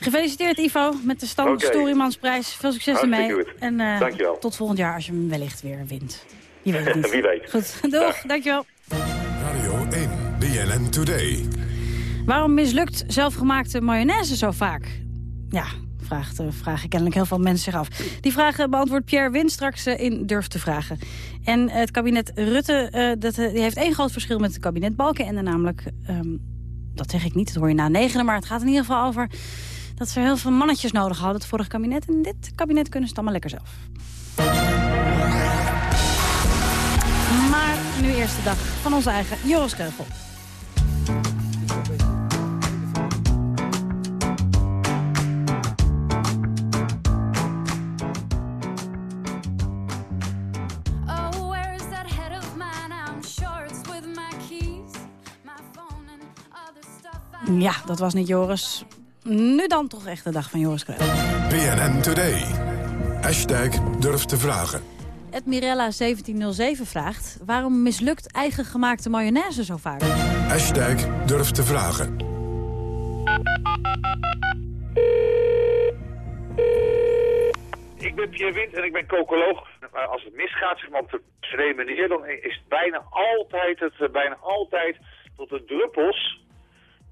Gefeliciteerd Ivo met de Stan Oké. Storymansprijs. Veel succes ermee. Goed. En eh, Dankjewel. tot volgend jaar als je hem wellicht weer wint. Je weet het niet. Wie weet. Goed, doeg, dankjewel. Radio 1, BNN Today. Waarom mislukt zelfgemaakte mayonaise zo vaak? Ja, vraagt, eh, vragen kennelijk heel veel mensen zich af. Die vragen beantwoordt Pierre Win straks eh, in Durf te Vragen. En het kabinet Rutte eh, dat, die heeft één groot verschil met het kabinet Balkenende. Namelijk, ehm, dat zeg ik niet, dat hoor je na negenen... maar het gaat in ieder geval over dat ze heel veel mannetjes nodig hadden... het vorige kabinet. En dit kabinet kunnen ze het allemaal lekker zelf. Maar nu eerst de dag van onze eigen Joris Kreugel. Oh. Ja, dat was niet Joris. Nu dan toch echt de dag van Joris Kreugel. BNN Today. Hashtag durf te vragen. Het Mirella 1707 vraagt... waarom mislukt eigen gemaakte mayonaise zo vaak? Hashtag durf te vragen. Ik ben Pierre Wind en ik ben cocoloog. Maar Als het misgaat, zeg maar op de manier, dan is het bijna altijd, het, eh, bijna altijd tot de druppels.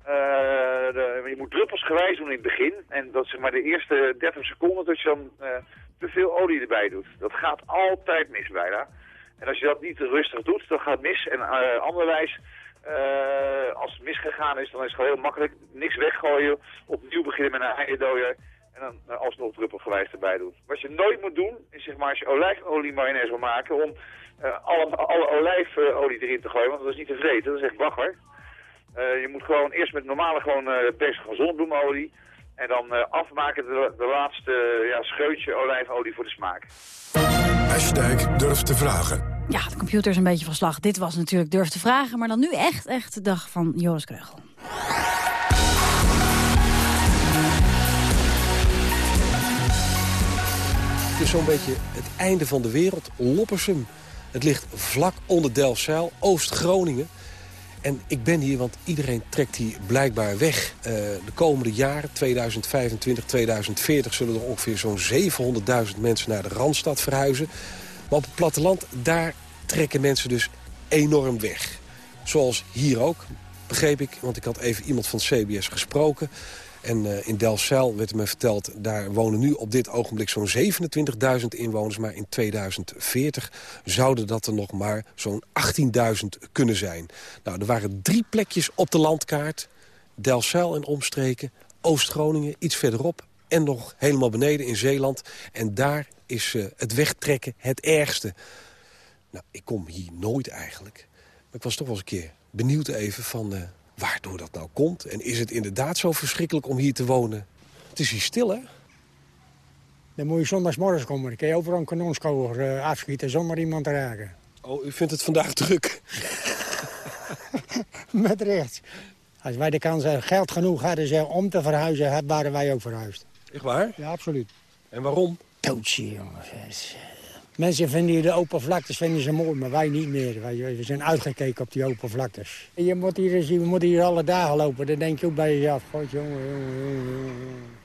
Eh, je moet druppelsgewijs doen in het begin. En dat zeg maar de eerste 30 seconden dat je dan eh, te veel olie erbij doet. Dat gaat altijd mis bijna. En als je dat niet rustig doet, dan gaat het mis. En eh anderwijs, als het misgegaan is, dan is het gewoon heel makkelijk. Niks weggooien, opnieuw beginnen met een eierdooier. En dan alsnog druppelgewijs erbij doen. Wat je nooit moet doen, is zeg maar als je olijfolie mayonaise wil maken, om alle, alle olijfolie erin te gooien. Want dat is niet te vreten, dat is echt bagger. Eh, je moet gewoon eerst met normale gewoon uh, van zonnebloemolie. En dan eh, afmaken de, de laatste ja, scheutje olijfolie voor de smaak. Hashtag durf te vragen. Ja, de computer is een beetje van slag. Dit was natuurlijk Durf te Vragen, maar dan nu echt, echt de dag van Joris Kreugel. Het is zo'n beetje het einde van de wereld. Loppersum. Het ligt vlak onder Delfzijl, Oost-Groningen. En ik ben hier, want iedereen trekt hier blijkbaar weg. Eh, de komende jaren, 2025, 2040... zullen er ongeveer zo'n 700.000 mensen naar de Randstad verhuizen. Maar op het platteland, daar trekken mensen dus enorm weg. Zoals hier ook, begreep ik. Want ik had even iemand van CBS gesproken. En eh, in Delfzijl werd me verteld, daar wonen nu op dit ogenblik zo'n 27.000 inwoners. Maar in 2040 zouden dat er nog maar zo'n 18.000 kunnen zijn. Nou, er waren drie plekjes op de landkaart. Delfzijl en omstreken, Oost-Groningen, iets verderop. En nog helemaal beneden in Zeeland. En daar is eh, het wegtrekken het ergste. Nou, ik kom hier nooit eigenlijk. Maar ik was toch wel eens een keer benieuwd even van... eh, waardoor dat nou komt. En is het inderdaad zo verschrikkelijk om hier te wonen? Het is hier stil, hè? Dan moet je zondagsmorgens komen. Dan kun je overal een kanonskogel eh, afschieten zonder iemand te raken. Oh, u vindt het vandaag druk? met rechts. Als wij de kans hebben, geld genoeg hadden ze om te verhuizen, waren wij ook verhuisd. Echt waar? Ja, absoluut. En waarom? Doodje, jongens. Mensen vinden de open vlaktes vinden ze mooi, maar wij niet meer. Wij, we zijn uitgekeken op die open vlaktes. Je moet hier, je moet hier alle dagen lopen. Dan denk je ook bij jezelf, jongen, jongen.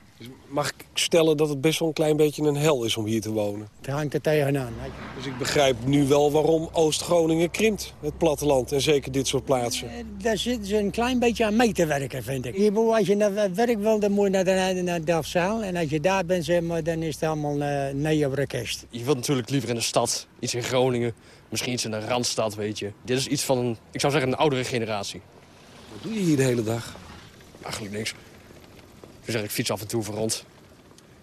Mag ik stellen dat het best wel een klein beetje een hel is om hier te wonen? Het hangt er tegenaan. Dus ik begrijp nu wel waarom Oost-Groningen krimpt, het platteland. En zeker dit soort plaatsen. Daar zitten ze een klein beetje aan mee te werken, vind ik. Je moet, als je naar werk wil, dan moet je naar, de, naar, naar Delfzijl. En als je daar bent, zeg maar, dan is het allemaal eh nee op orkest. Je wilt natuurlijk liever in de stad, iets in Groningen, misschien iets in een randstad, weet je. Dit is iets van, een, ik zou zeggen, een oudere generatie. Wat doe je hier de hele dag? Eigenlijk niks. Ik zeg, ik fiets af en toe voor rond.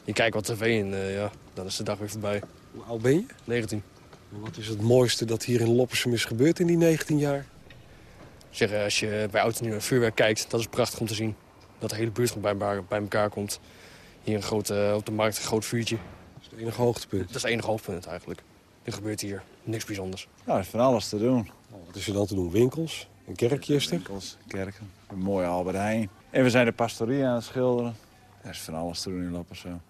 Je kijkt wat tv en eh, ja, dan is de dag weer voorbij. Hoe oud ben je? 19. Wat is het mooiste dat hier in Loppersum is gebeurd in die 19 jaar? Zeg, eh, als je bij Oud en Nieuw naar vuurwerk kijkt, dat is prachtig om te zien. Dat de hele buurt gewoon bij, bij elkaar komt. Hier een grote, eh, op de markt een groot vuurtje. Dat is het enige hoogtepunt. Dat is het enige hoogtepunt eigenlijk. Er gebeurt hier niks bijzonders. Ja, er is van alles te doen. Wat is er dan te doen? Winkels? Een kerkje is er? Winkels, kerken, een mooie Albert Heijn. En we zijn de pastorie aan het schilderen. Er is van alles te doen in Loppersum.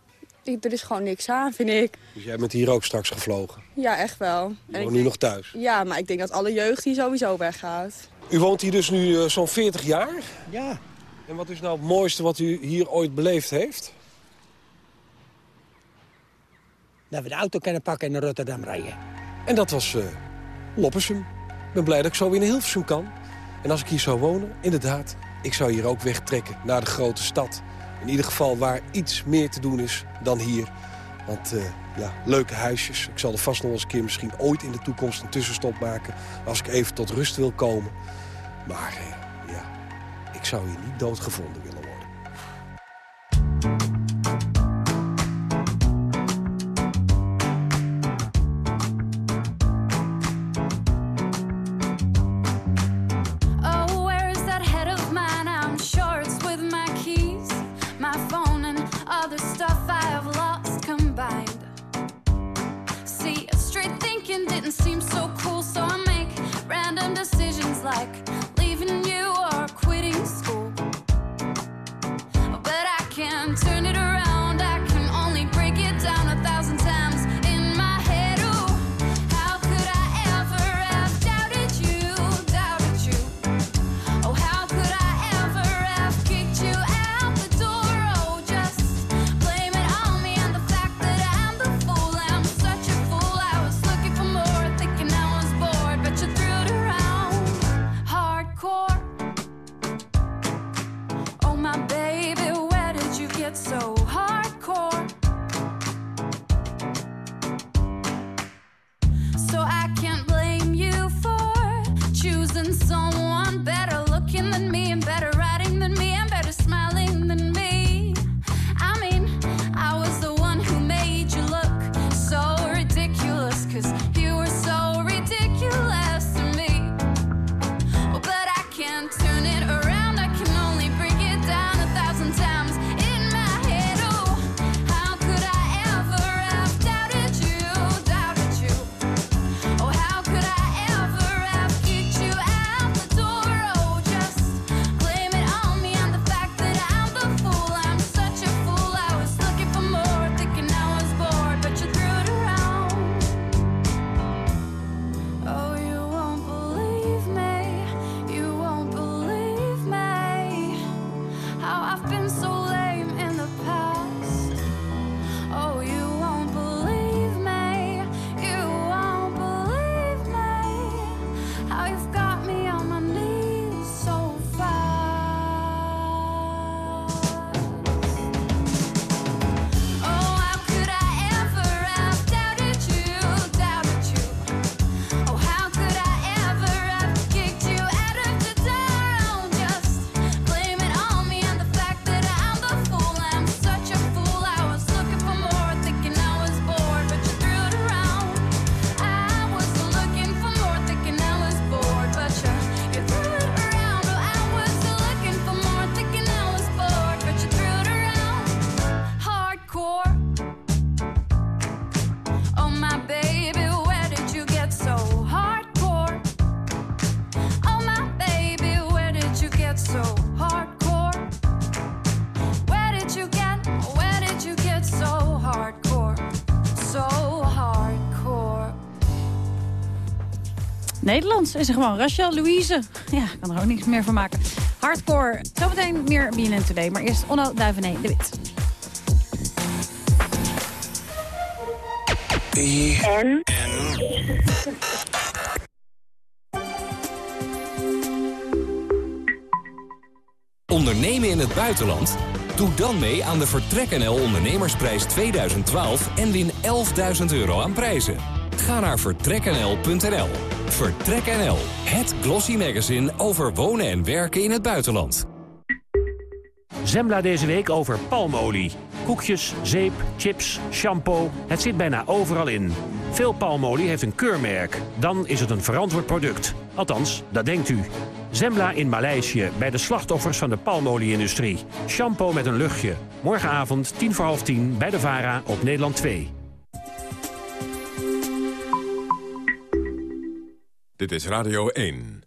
Ik, er is gewoon niks aan, vind ik. Dus jij bent hier ook straks gevlogen? Ja, echt wel. Je En ik woont nu denk- nog thuis? Ja, maar ik denk dat alle jeugd hier sowieso weggaat. U woont hier dus nu eh, zo'n 40 jaar? Ja. En wat is nou het mooiste wat u hier ooit beleefd heeft? Dat we de auto kunnen pakken en naar Rotterdam rijden. En dat was eh, Loppersum. Ik ben blij dat ik zo weer naar Hilversum kan. En als ik hier zou wonen, inderdaad, ik zou hier ook wegtrekken naar de grote stad. In ieder geval waar iets meer te doen is dan hier. Want eh, ja, leuke huisjes. Ik zal er vast nog eens een keer misschien ooit in de toekomst een tussenstop maken. Als ik even tot rust wil komen. Maar eh, ja, ik zou hier niet doodgevonden worden. Nederlands is er gewoon. Rachel Louise. Ja, ik kan er ook niks meer van maken. Hardcore. Zometeen meer BNN Today. Maar eerst Onno Duivené de Wit. En? Ondernemen in het buitenland? Doe dan mee aan de Vertrek NL Ondernemersprijs 2012 en win 11.000 euro aan prijzen. Ga naar vertreknl.nl. Vertrek NL, het glossy magazine over wonen en werken in het buitenland. Zembla deze week over palmolie. Koekjes, zeep, chips, shampoo, het zit bijna overal in. Veel palmolie heeft een keurmerk. Dan is het een verantwoord product. Althans, dat denkt u. Zembla in Maleisië, bij de slachtoffers van de palmolie-industrie. Shampoo met een luchtje. Morgenavond, tien voor half tien, bij de VARA op Nederland 2. Dit is Radio 1.